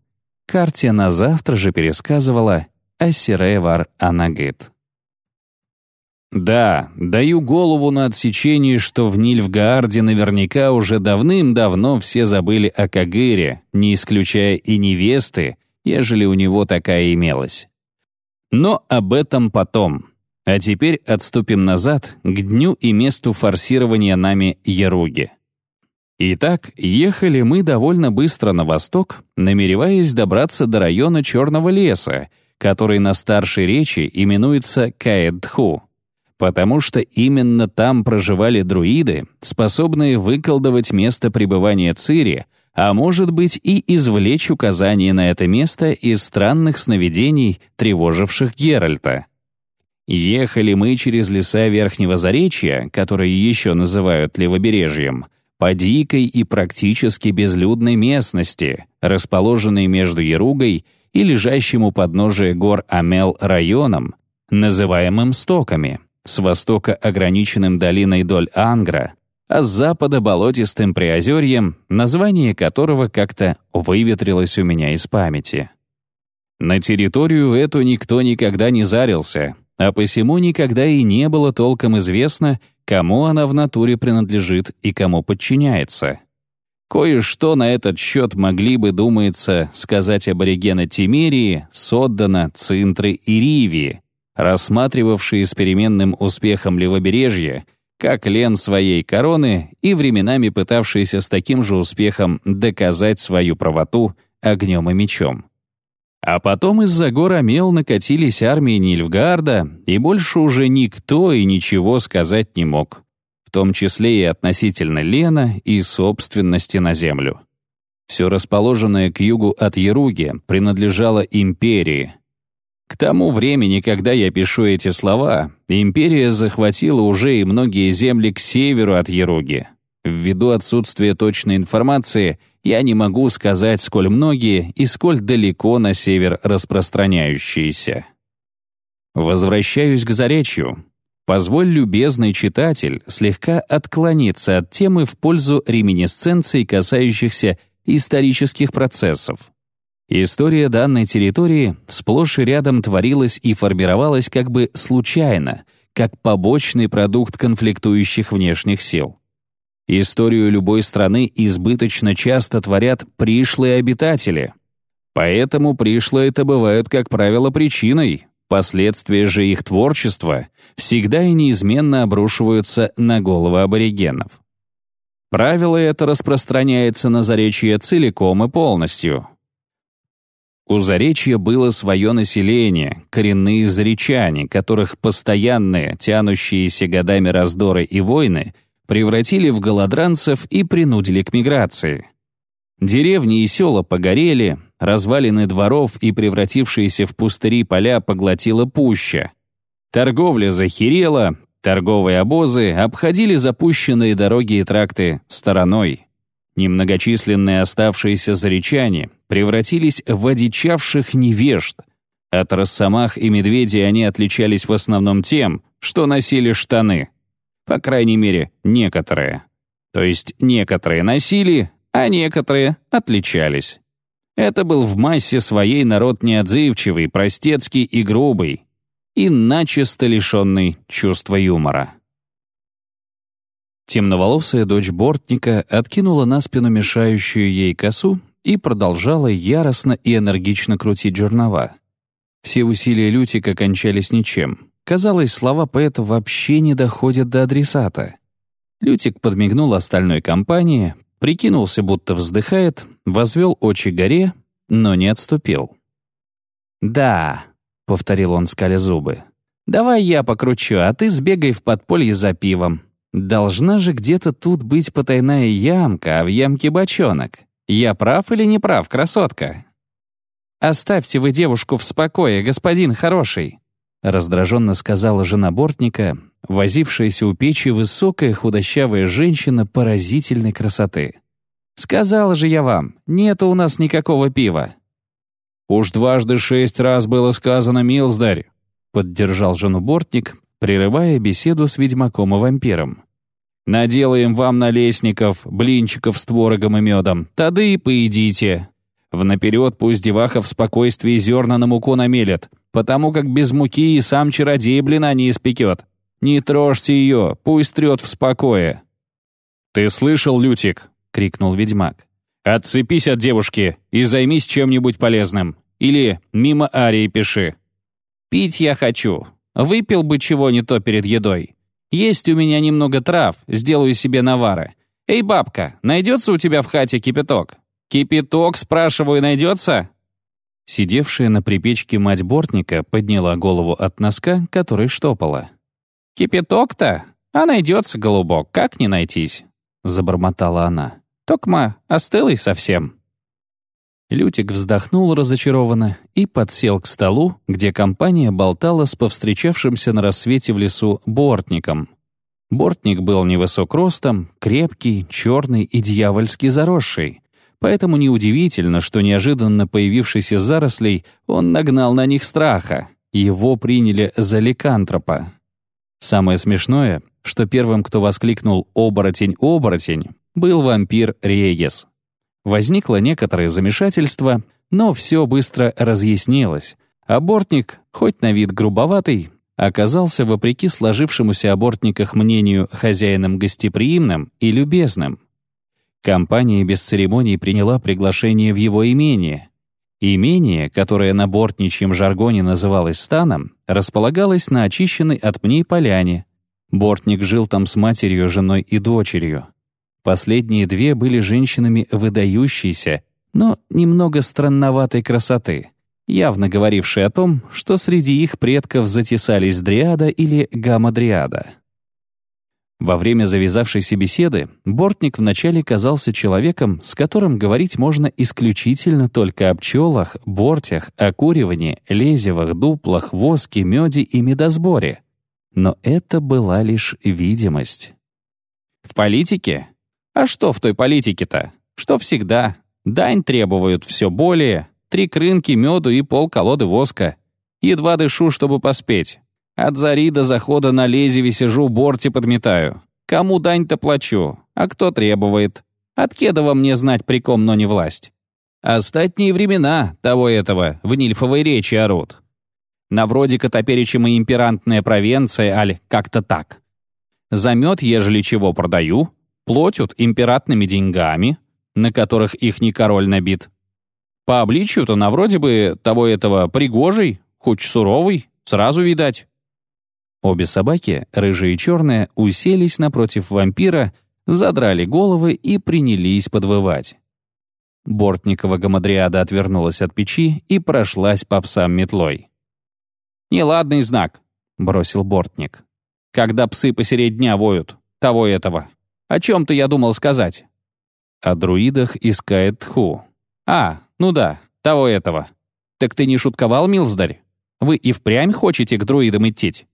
Картия на завтра же пересказывала Ассиревар Анагит. Да, даю голову на отсечение, что в Нильфгаарде наверняка уже давным-давно все забыли о Кагыре, не исключая и невесты, ежели у него такая имелась. Но об этом потом. А теперь отступим назад к дню и месту форсирования нами Яруги. Итак, ехали мы довольно быстро на восток, намереваясь добраться до района Черного леса, который на старшей речи именуется Каэдху потому что именно там проживали друиды, способные выколдовать место пребывания Цири, а может быть и извлечь указание на это место из странных сновидений, тревоживших Геральта. Ехали мы через леса Верхнего Заречья, которые еще называют Левобережьем, по дикой и практически безлюдной местности, расположенной между Яругой и лежащим у подножия гор Амел районом, называемым Стоками с востока ограниченным долиной доль Ангра, а с запада болотистым приозерьем, название которого как-то выветрилось у меня из памяти. На территорию эту никто никогда не зарился, а посему никогда и не было толком известно, кому она в натуре принадлежит и кому подчиняется. Кое-что на этот счет могли бы, думается, сказать аборигены Тимерии, Соддана, Цинтры и Ривии, рассматривавшие с переменным успехом левобережье, как лен своей короны и временами пытавшиеся с таким же успехом доказать свою правоту огнем и мечом. А потом из-за гор Амел накатились армии Нильфгарда, и больше уже никто и ничего сказать не мог, том числе и относительно Лена и собственности на землю. Все расположенное к югу от Яруги принадлежало империи, к тому времени, когда я пишу эти слова, империя захватила уже и многие земли к северу от Еруги. Ввиду отсутствия точной информации, я не могу сказать, сколь многие и сколь далеко на север распространяющиеся. Возвращаюсь к Заречью. Позволь, любезный читатель, слегка отклониться от темы в пользу реминисценций, касающихся исторических процессов. История данной территории сплошь и рядом творилась и формировалась как бы случайно, как побочный продукт конфликтующих внешних сил. Историю любой страны избыточно часто творят пришлые обитатели. Поэтому пришлые это бывают, как правило, причиной, последствия же их творчества всегда и неизменно обрушиваются на головы аборигенов. Правило это распространяется на заречье целиком и полностью — у Заречья было свое население, коренные заречане, которых постоянные, тянущиеся годами раздоры и войны превратили в голодранцев и принудили к миграции. Деревни и села погорели, развалины дворов и превратившиеся в пустыри поля поглотила пуща. Торговля захерела, торговые обозы обходили запущенные дороги и тракты стороной. Немногочисленные оставшиеся заречане превратились в одичавших невежд. От росомах и медведей они отличались в основном тем, что носили штаны. По крайней мере, некоторые. То есть некоторые носили, а некоторые отличались. Это был в массе своей народ неотзывчивый, простецкий и грубый, и начисто лишенный чувства юмора. Темноволосая дочь бортника откинула на спину мешающую ей косу и продолжала яростно и энергично крутить жернова. Все усилия Лютика кончались ничем. Казалось, слова поэта вообще не доходят до адресата. Лютик подмигнул остальной компании, прикинулся, будто вздыхает, возвел очи горе, но не отступил. «Да», — повторил он, скаля зубы, — «давай я покручу, а ты сбегай в подполье за пивом. Должна же где-то тут быть потайная ямка, а в ямке бочонок. Я прав или не прав, красотка?» «Оставьте вы девушку в спокое, господин хороший», — раздраженно сказала жена бортника, возившаяся у печи высокая худощавая женщина поразительной красоты. «Сказала же я вам, нету у нас никакого пива». «Уж дважды шесть раз было сказано, милздарь», — поддержал жену бортник, прерывая беседу с ведьмаком и вампиром. «Наделаем вам налесников, блинчиков с творогом и медом, тады и поедите. В наперед пусть деваха в спокойствии зерна на муку намелет, потому как без муки и сам чародей блина не испекет. «Не трожьте ее, пусть трет в спокое». «Ты слышал, Лютик?» — крикнул ведьмак. «Отцепись от девушки и займись чем-нибудь полезным. Или мимо Арии пиши». «Пить я хочу. Выпил бы чего не то перед едой. Есть у меня немного трав, сделаю себе навары. Эй, бабка, найдется у тебя в хате кипяток? Кипяток, спрашиваю, найдется?» Сидевшая на припечке мать бортника подняла голову от носка, который штопала. «Кипяток-то? А найдется, голубок, как не найтись?» — забормотала она. «Токма остылый совсем». Лютик вздохнул разочарованно и подсел к столу, где компания болтала с повстречавшимся на рассвете в лесу бортником. Бортник был невысок ростом, крепкий, черный и дьявольски заросший. Поэтому неудивительно, что неожиданно появившись из зарослей, он нагнал на них страха. Его приняли за ликантропа. Самое смешное, что первым, кто воскликнул «Оборотень, оборотень!», был вампир Регес. Возникло некоторое замешательство, но все быстро разъяснилось. Абортник, хоть на вид грубоватый, оказался, вопреки сложившемуся о мнению, хозяином гостеприимным и любезным. Компания без церемоний приняла приглашение в его имение, Имение, которое на бортничьем жаргоне называлось станом, располагалось на очищенной от пней поляне. Бортник жил там с матерью, женой и дочерью. Последние две были женщинами выдающейся, но немного странноватой красоты, явно говорившей о том, что среди их предков затесались дриада или гамма-дриада. Во время завязавшейся беседы Бортник вначале казался человеком, с которым говорить можно исключительно только о пчелах, бортях, окуривании, лезевах, дуплах, воске, меде и медосборе. Но это была лишь видимость. В политике? А что в той политике-то? Что всегда? Дань требуют все более, три крынки меду и пол колоды воска. Едва дышу, чтобы поспеть. От зари до захода на лезеве сижу, борти подметаю. Кому дань-то плачу, а кто требует? От Кедова мне знать приком, но не власть. Остатние времена того этого в Нильфовой речи орут. На вроде Котоперичем и имперантная провинция, аль как-то так. Замет, ежели чего продаю, платят императными деньгами, на которых их не король набит. По обличию-то на вроде бы того этого пригожий, хоть суровый, сразу видать. Обе собаки, рыжая и черная, уселись напротив вампира, задрали головы и принялись подвывать. Бортникова гамадриада отвернулась от печи и прошлась по псам метлой. «Неладный знак», — бросил Бортник. «Когда псы посередь дня воют, того этого. О чем-то я думал сказать». О друидах искает Тху. «А, ну да, того этого. Так ты не шутковал, Милздарь? Вы и впрямь хотите к друидам идти?»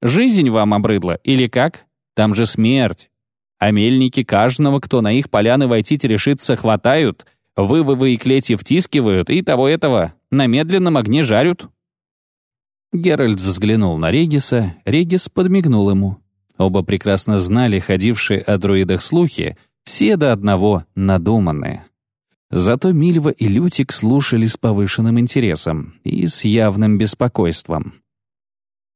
Жизнь вам обрыдла, или как? Там же смерть. А мельники каждого, кто на их поляны войти решится, хватают, вывовы и клети втискивают, и того этого на медленном огне жарят». Геральт взглянул на Региса, Регис подмигнул ему. Оба прекрасно знали ходившие о друидах слухи, все до одного надуманные. Зато Мильва и Лютик слушали с повышенным интересом и с явным беспокойством.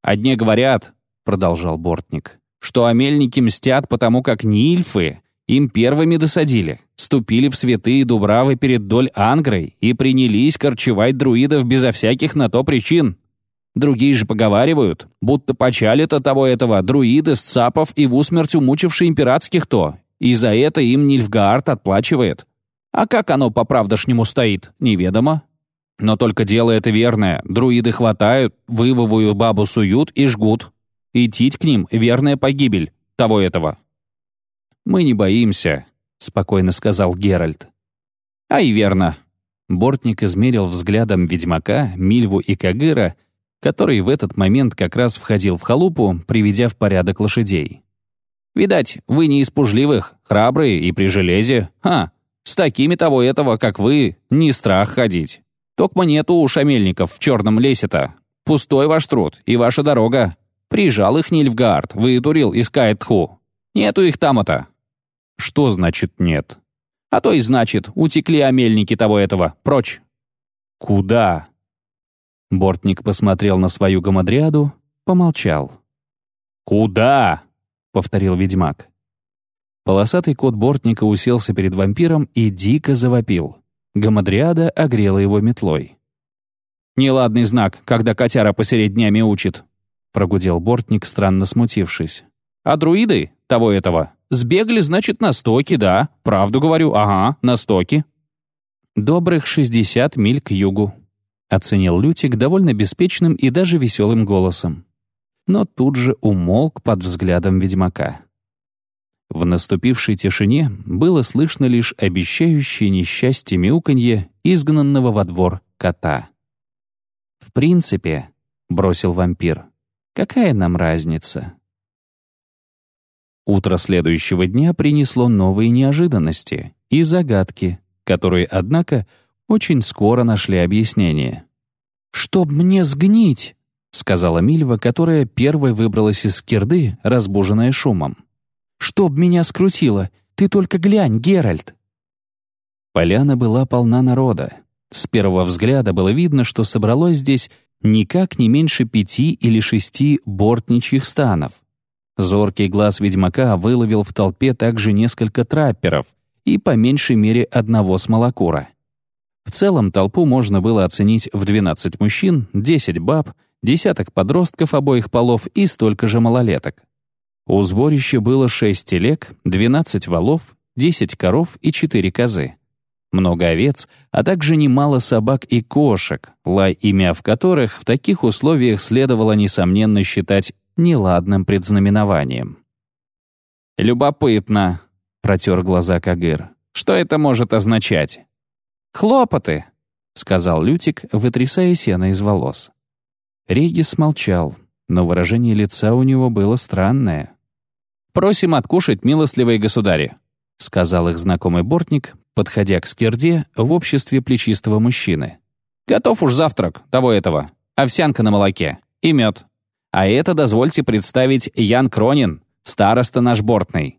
«Одни говорят», — продолжал Бортник, «что омельники мстят, потому как нильфы им первыми досадили, ступили в святые дубравы перед доль Ангрой и принялись корчевать друидов безо всяких на то причин. Другие же поговаривают, будто почали-то того этого друиды, сцапов и в усмерть умучившие императских то, и за это им Нильфгаард отплачивает. А как оно по-правдошнему стоит, неведомо. Но только дело это верное. Друиды хватают, вывовую бабу суют и жгут. Идти к ним — верная погибель того этого. «Мы не боимся», — спокойно сказал Геральт. «А и верно». Бортник измерил взглядом ведьмака, Мильву и Кагыра — который в этот момент как раз входил в халупу, приведя в порядок лошадей. «Видать, вы не из пужливых, храбрые и при железе. Ха, с такими того этого, как вы, не страх ходить. Токма нету у шамельников в черном лесе-то. Пустой ваш труд и ваша дорога. Приезжал их Нильфгаард, вытурил из Каэтху. Нету их там-то». «Что значит нет?» «А то и значит, утекли омельники того этого, прочь». «Куда?» Бортник посмотрел на свою гамадриаду, помолчал. «Куда?» — повторил ведьмак. Полосатый кот Бортника уселся перед вампиром и дико завопил. Гамадриада огрела его метлой. «Неладный знак, когда котяра посередь дня мяучит», — прогудел Бортник, странно смутившись. «А друиды, того этого, сбегали, значит, на стоки, да? Правду говорю, ага, на стоки». «Добрых шестьдесят миль к югу», оценил Лютик довольно беспечным и даже веселым голосом. Но тут же умолк под взглядом ведьмака. В наступившей тишине было слышно лишь обещающее несчастье мяуканье изгнанного во двор кота. «В принципе», — бросил вампир, — «какая нам разница?» Утро следующего дня принесло новые неожиданности и загадки, которые, однако, очень скоро нашли объяснение. «Чтоб мне сгнить!» — сказала Мильва, которая первой выбралась из скирды, разбуженная шумом. «Чтоб меня скрутило! Ты только глянь, Геральт!» Поляна была полна народа. С первого взгляда было видно, что собралось здесь никак не меньше пяти или шести бортничьих станов. Зоркий глаз ведьмака выловил в толпе также несколько трапперов и по меньшей мере одного смолокура. В целом толпу можно было оценить в 12 мужчин, 10 баб, десяток подростков обоих полов и столько же малолеток. У сборища было 6 телег, 12 валов, 10 коров и 4 козы. Много овец, а также немало собак и кошек, лай и мяв которых в таких условиях следовало, несомненно, считать неладным предзнаменованием. «Любопытно», — протер глаза Кагыр. «Что это может означать?» «Хлопоты», — сказал Лютик, вытрясая сено из волос. Регис молчал, но выражение лица у него было странное. «Просим откушать, милостливые государи», — сказал их знакомый бортник, подходя к скирде в обществе плечистого мужчины. «Готов уж завтрак, того этого. Овсянка на молоке. И мед. А это, дозвольте представить, Ян Кронин, староста наш бортный».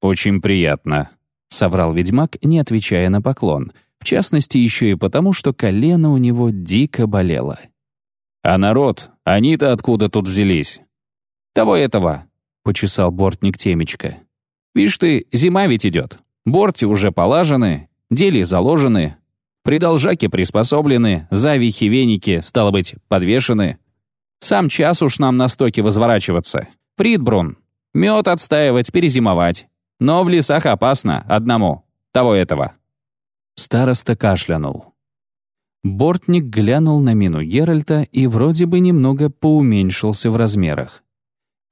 «Очень приятно», — соврал ведьмак, не отвечая на поклон — в частности, еще и потому, что колено у него дико болело. «А народ, они-то откуда тут взялись?» «Того этого», — почесал бортник темечко. «Вишь ты, зима ведь идет. Борти уже полажены, дели заложены, придолжаки приспособлены, завихи, веники, стало быть, подвешены. Сам час уж нам на стоке возворачиваться. Фридбрун. Мед отстаивать, перезимовать. Но в лесах опасно, одному. Того этого. Староста кашлянул. Бортник глянул на мину Геральта и вроде бы немного поуменьшился в размерах.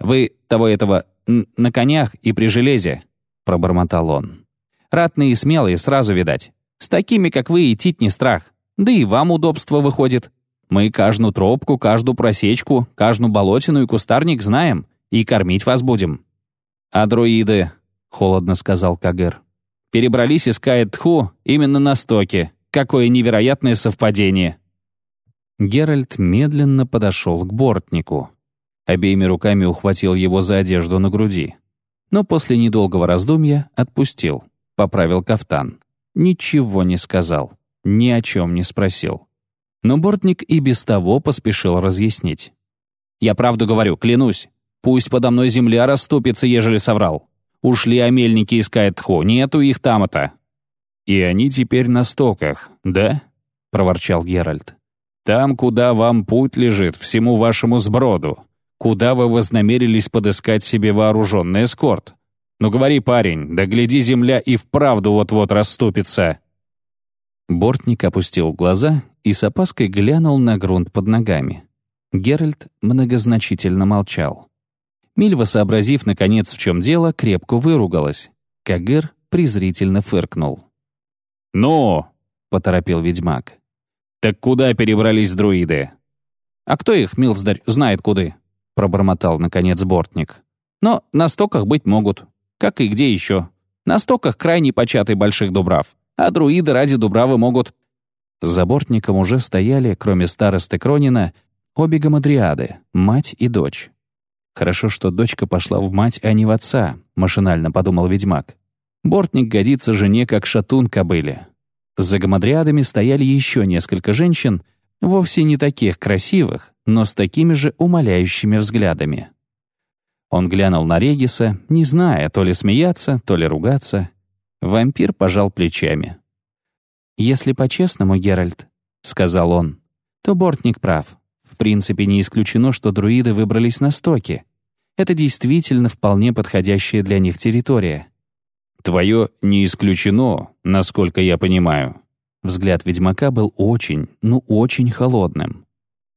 «Вы того этого на конях и при железе», — пробормотал он. «Ратные и смелые, сразу видать. С такими, как вы, идти не страх. Да и вам удобство выходит. Мы каждую тропку, каждую просечку, каждую болотину и кустарник знаем, и кормить вас будем». «А друиды», — холодно сказал Кагыр, — «перебрались из Каэт-Тху именно на стоке. Какое невероятное совпадение!» Геральт медленно подошел к бортнику. Обеими руками ухватил его за одежду на груди. Но после недолгого раздумья отпустил, поправил кафтан. Ничего не сказал, ни о чем не спросил. Но бортник и без того поспешил разъяснить. «Я правду говорю, клянусь. Пусть подо мной земля расступится, ежели соврал. Ушли омельники из Каэтхо, нету их там-то». «И они теперь на стоках, да?» — проворчал Геральт. Там, куда вам путь лежит, всему вашему сброду. Куда вы вознамерились подыскать себе вооруженный эскорт? Ну говори, парень, да гляди, земля и вправду вот-вот расступится». Бортник опустил глаза и с опаской глянул на грунт под ногами. Геральт многозначительно молчал. Мильва, сообразив, наконец, в чем дело, крепко выругалась. Кагыр презрительно фыркнул. «Ну!» — поторопил ведьмак. «Так куда перебрались друиды?» «А кто их, Милздарь, знает куды?» — пробормотал, наконец, бортник. «Но на стоках быть могут. Как и где еще. На стоках крайне початый больших дубрав, а друиды ради дубравы могут...» За бортником уже стояли, кроме старосты Кронина, обе гамадриады, мать и дочь. «Хорошо, что дочка пошла в мать, а не в отца», — машинально подумал ведьмак. «Бортник годится жене, как шатун кобыле. За гамадриадами стояли еще несколько женщин, вовсе не таких красивых, но с такими же умоляющими взглядами. Он глянул на Региса, не зная, то ли смеяться, то ли ругаться. Вампир пожал плечами. «Если по-честному, Геральт», — сказал он, — «то Бортник прав. В принципе, не исключено, что друиды выбрались на стоки. Это действительно вполне подходящая для них территория. Твое не исключено, насколько я понимаю». Взгляд ведьмака был очень, ну очень холодным.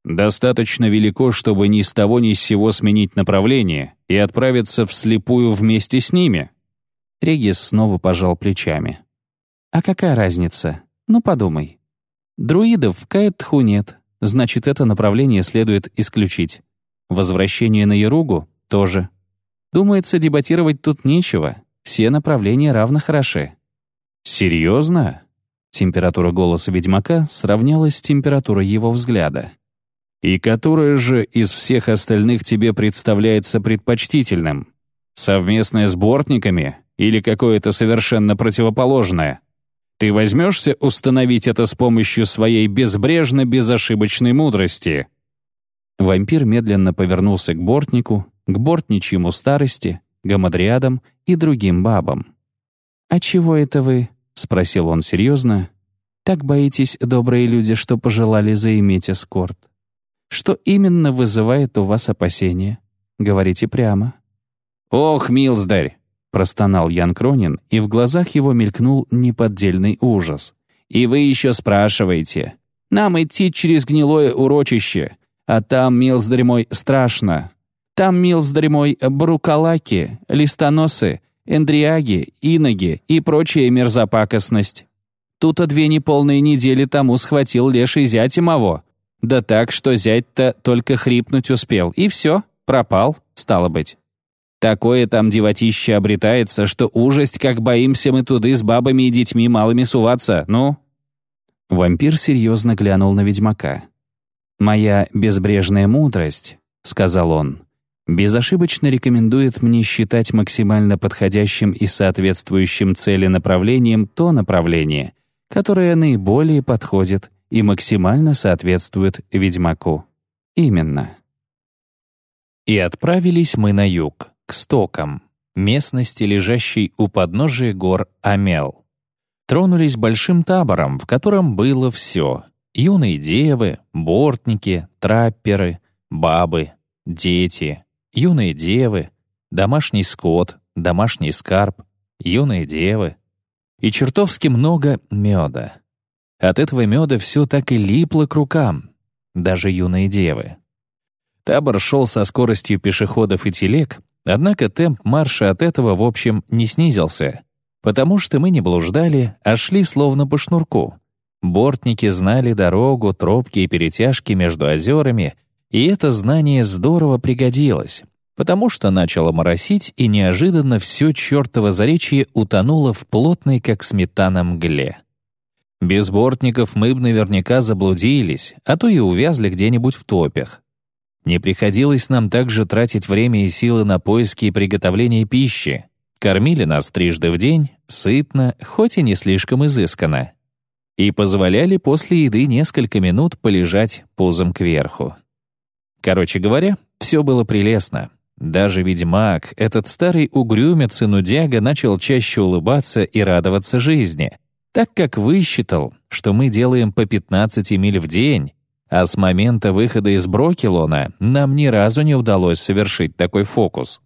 «Достаточно велико, чтобы ни с того ни с сего сменить направление и отправиться вслепую вместе с ними». Регис снова пожал плечами. «А какая разница? Ну подумай. Друидов в Каэтху нет, значит, это направление следует исключить. Возвращение на Яругу — тоже. Думается, дебатировать тут нечего, все направления равно хороши». «Серьезно?» Температура голоса ведьмака сравнялась с температурой его взгляда. «И которое же из всех остальных тебе представляется предпочтительным? Совместное с бортниками или какое-то совершенно противоположное? Ты возьмешься установить это с помощью своей безбрежно-безошибочной мудрости?» Вампир медленно повернулся к бортнику, к бортничьему старости, гамадриадам и другим бабам. «А чего это вы?» — спросил он серьезно. «Так боитесь, добрые люди, что пожелали заиметь эскорт? Что именно вызывает у вас опасения? Говорите прямо». «Ох, милздарь!» — простонал Ян Кронин, и в глазах его мелькнул неподдельный ужас. «И вы еще спрашиваете. Нам идти через гнилое урочище, а там, милздарь мой, страшно. Там, милздарь мой, брукалаки, листоносы, эндриаги, иноги и прочая мерзопакостность. Тут-то две неполные недели тому схватил леший зять моего. Да так, что зять-то только хрипнуть успел, и все, пропал, стало быть. Такое там девотище обретается, что ужасть, как боимся мы туды с бабами и детьми малыми суваться, ну?» Вампир серьезно глянул на ведьмака. «Моя безбрежная мудрость», — сказал он, безошибочно рекомендует мне считать максимально подходящим и соответствующим цели направлением то направление, которое наиболее подходит и максимально соответствует ведьмаку. Именно. И отправились мы на юг, к стокам, местности, лежащей у подножия гор Амел. Тронулись большим табором, в котором было все — юные девы, бортники, трапперы, бабы, дети, юные девы, домашний скот, домашний скарб, юные девы. И чертовски много меда. От этого меда все так и липло к рукам, даже юные девы. Табор шел со скоростью пешеходов и телег, однако темп марша от этого, в общем, не снизился, потому что мы не блуждали, а шли словно по шнурку. Бортники знали дорогу, тропки и перетяжки между озерами, и это знание здорово пригодилось, потому что начало моросить, и неожиданно все чертово заречье утонуло в плотной, как сметана, мгле. Без бортников мы бы наверняка заблудились, а то и увязли где-нибудь в топях. Не приходилось нам также тратить время и силы на поиски и приготовление пищи. Кормили нас трижды в день, сытно, хоть и не слишком изысканно. И позволяли после еды несколько минут полежать пузом кверху. Короче говоря, все было прелестно. Даже ведьмак, этот старый угрюмец и нудяга, начал чаще улыбаться и радоваться жизни, так как высчитал, что мы делаем по 15 миль в день, а с момента выхода из Брокелона нам ни разу не удалось совершить такой фокус.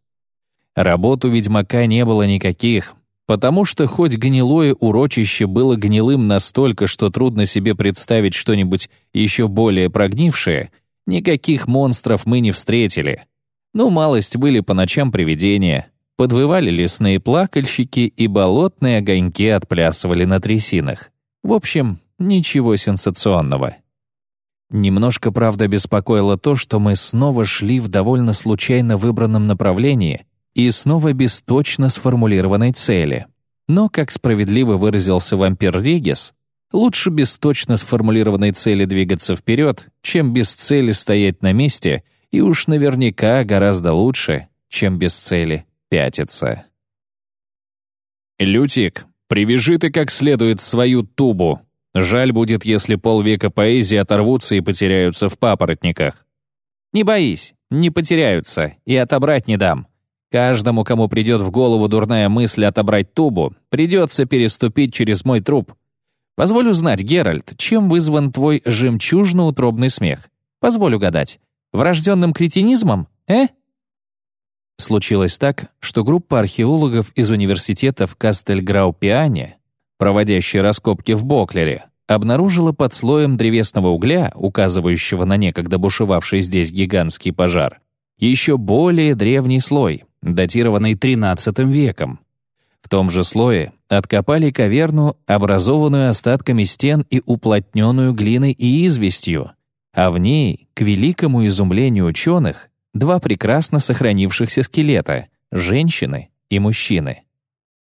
Работ у ведьмака не было никаких, потому что хоть гнилое урочище было гнилым настолько, что трудно себе представить что-нибудь еще более прогнившее, никаких монстров мы не встретили. Ну, малость были по ночам привидения, подвывали лесные плакальщики и болотные огоньки отплясывали на трясинах. В общем, ничего сенсационного. Немножко, правда, беспокоило то, что мы снова шли в довольно случайно выбранном направлении и снова без точно сформулированной цели. Но, как справедливо выразился вампир Ригес, лучше без точно сформулированной цели двигаться вперед, чем без цели стоять на месте, и уж наверняка гораздо лучше, чем без цели пятиться. «Лютик, привяжи ты как следует свою тубу», Жаль будет, если полвека поэзии оторвутся и потеряются в папоротниках. Не боись, не потеряются, и отобрать не дам. Каждому, кому придет в голову дурная мысль отобрать тубу, придется переступить через мой труп. Позволь узнать, Геральт, чем вызван твой жемчужно-утробный смех? Позволь угадать. Врожденным кретинизмом, э? Случилось так, что группа археологов из университета в Кастельграу-Пиане проводящая раскопки в Боклере, обнаружила под слоем древесного угля, указывающего на некогда бушевавший здесь гигантский пожар, еще более древний слой, датированный XIII веком. В том же слое откопали каверну, образованную остатками стен и уплотненную глиной и известью, а в ней, к великому изумлению ученых, два прекрасно сохранившихся скелета — женщины и мужчины.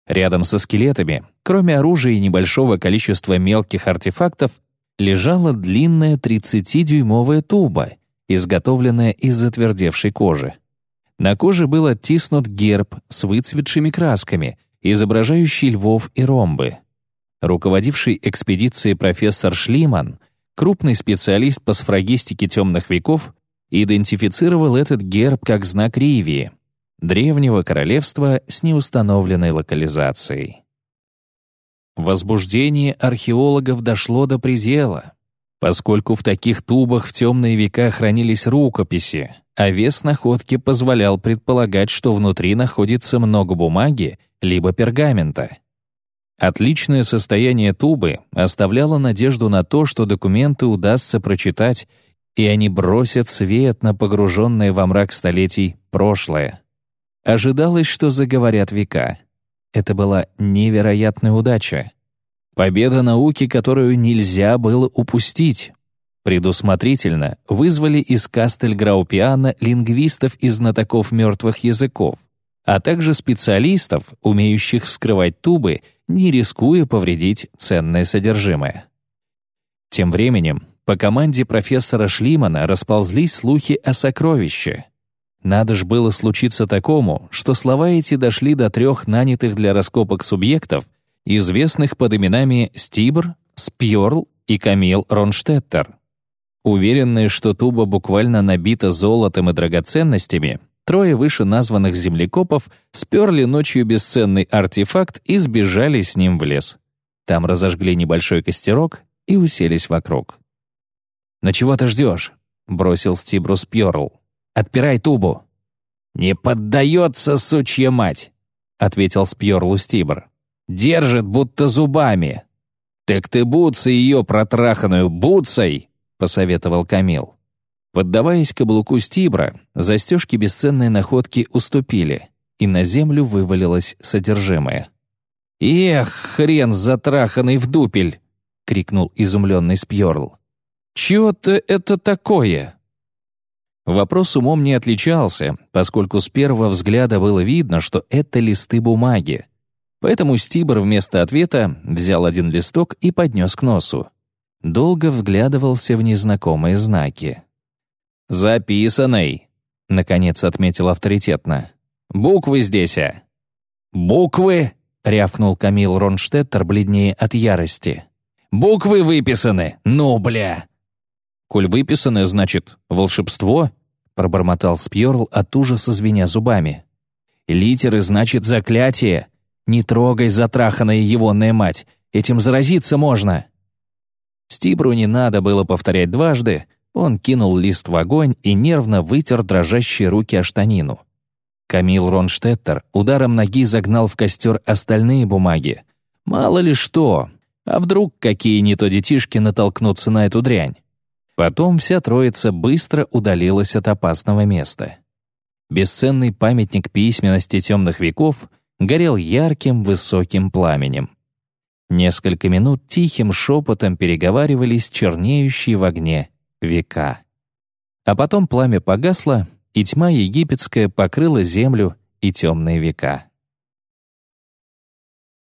Рядом со скелетами, кроме оружия и небольшого количества мелких артефактов, лежала длинная 30-дюймовая туба, изготовленная из затвердевшей кожи. На коже был оттиснут герб с выцветшими красками, изображающий львов и ромбы. Руководивший экспедицией профессор Шлиман, крупный специалист по сфрагистике темных веков, идентифицировал этот герб как знак Ривии — древнего королевства с неустановленной локализацией. Возбуждение археологов дошло до предела, поскольку в таких тубах в темные века хранились рукописи, а вес находки позволял предполагать, что внутри находится много бумаги либо пергамента. Отличное состояние тубы оставляло надежду на то, что документы удастся прочитать, и они бросят свет на погруженное во мрак столетий прошлое. Ожидалось, что заговорят века. Это была невероятная удача. Победа науки, которую нельзя было упустить. Предусмотрительно вызвали из Кастельграупиана лингвистов и знатоков мертвых языков, а также специалистов, умеющих вскрывать тубы, не рискуя повредить ценное содержимое. Тем временем по команде профессора Шлимана расползлись слухи о сокровище — надо ж было случиться такому, что слова эти дошли до трех нанятых для раскопок субъектов, известных под именами Стибр, Спьорл и Камил Ронштеттер. Уверенные, что туба буквально набита золотом и драгоценностями, трое выше названных землекопов сперли ночью бесценный артефакт и сбежали с ним в лес. Там разожгли небольшой костерок и уселись вокруг. «Но «Ну чего ты ждешь?» — бросил Стибру Спьорл. Отпирай тубу». «Не поддается, сучья мать», — ответил Спьорлу Стибр. «Держит, будто зубами». «Так ты буцай ее протраханную, буцай!» — посоветовал Камил. Поддаваясь каблуку Стибра, застежки бесценной находки уступили, и на землю вывалилось содержимое. «Эх, хрен затраханный в дупель!» — крикнул изумленный Спьерл. «Чего-то это такое?» Вопрос умом не отличался, поскольку с первого взгляда было видно, что это листы бумаги. Поэтому Стибор вместо ответа взял один листок и поднес к носу. Долго вглядывался в незнакомые знаки. «Записанный», — наконец отметил авторитетно. «Буквы здесь, а?» «Буквы?» — рявкнул Камил Ронштеттер бледнее от ярости. «Буквы выписаны! Ну, бля!» «Коль выписаны, значит, волшебство?» — пробормотал Спьерл от ужаса звеня зубами. «Литеры, значит, заклятие! Не трогай затраханная егонная мать! Этим заразиться можно!» Стибру не надо было повторять дважды, он кинул лист в огонь и нервно вытер дрожащие руки о штанину. Камил Ронштеттер ударом ноги загнал в костер остальные бумаги. Мало ли что, а вдруг какие не то детишки натолкнутся на эту дрянь. Потом вся троица быстро удалилась от опасного места. Бесценный памятник письменности темных веков горел ярким высоким пламенем. Несколько минут тихим шепотом переговаривались чернеющие в огне века. А потом пламя погасло, и тьма египетская покрыла землю и темные века.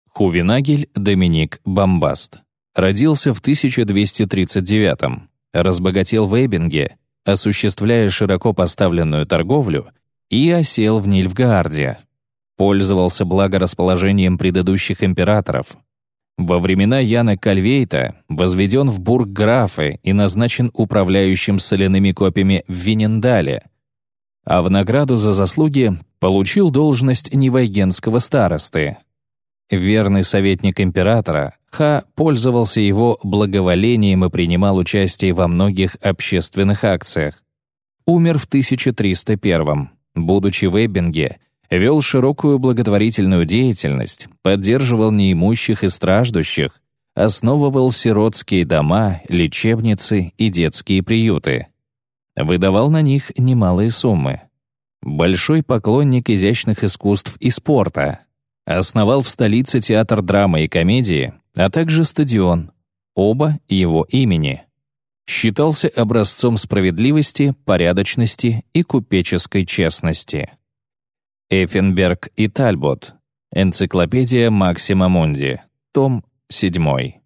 Хувенагель Доминик Бомбаст родился в 1239 разбогател в Эббинге, осуществляя широко поставленную торговлю, и осел в Нильфгаарде. Пользовался благорасположением предыдущих императоров. Во времена Яна Кальвейта возведен в бург-графы и назначен управляющим соляными копьями в Венендале, а в награду за заслуги получил должность невайгенского старосты. Верный советник императора, Ха пользовался его благоволением и принимал участие во многих общественных акциях. Умер в 1301 Будучи в Эббинге, вел широкую благотворительную деятельность, поддерживал неимущих и страждущих, основывал сиротские дома, лечебницы и детские приюты. Выдавал на них немалые суммы. Большой поклонник изящных искусств и спорта. Основал в столице театр драмы и комедии, а также стадион, оба его имени. Считался образцом справедливости, порядочности и купеческой честности. Эффенберг и Тальбот. Энциклопедия Максима Мунди. Том 7.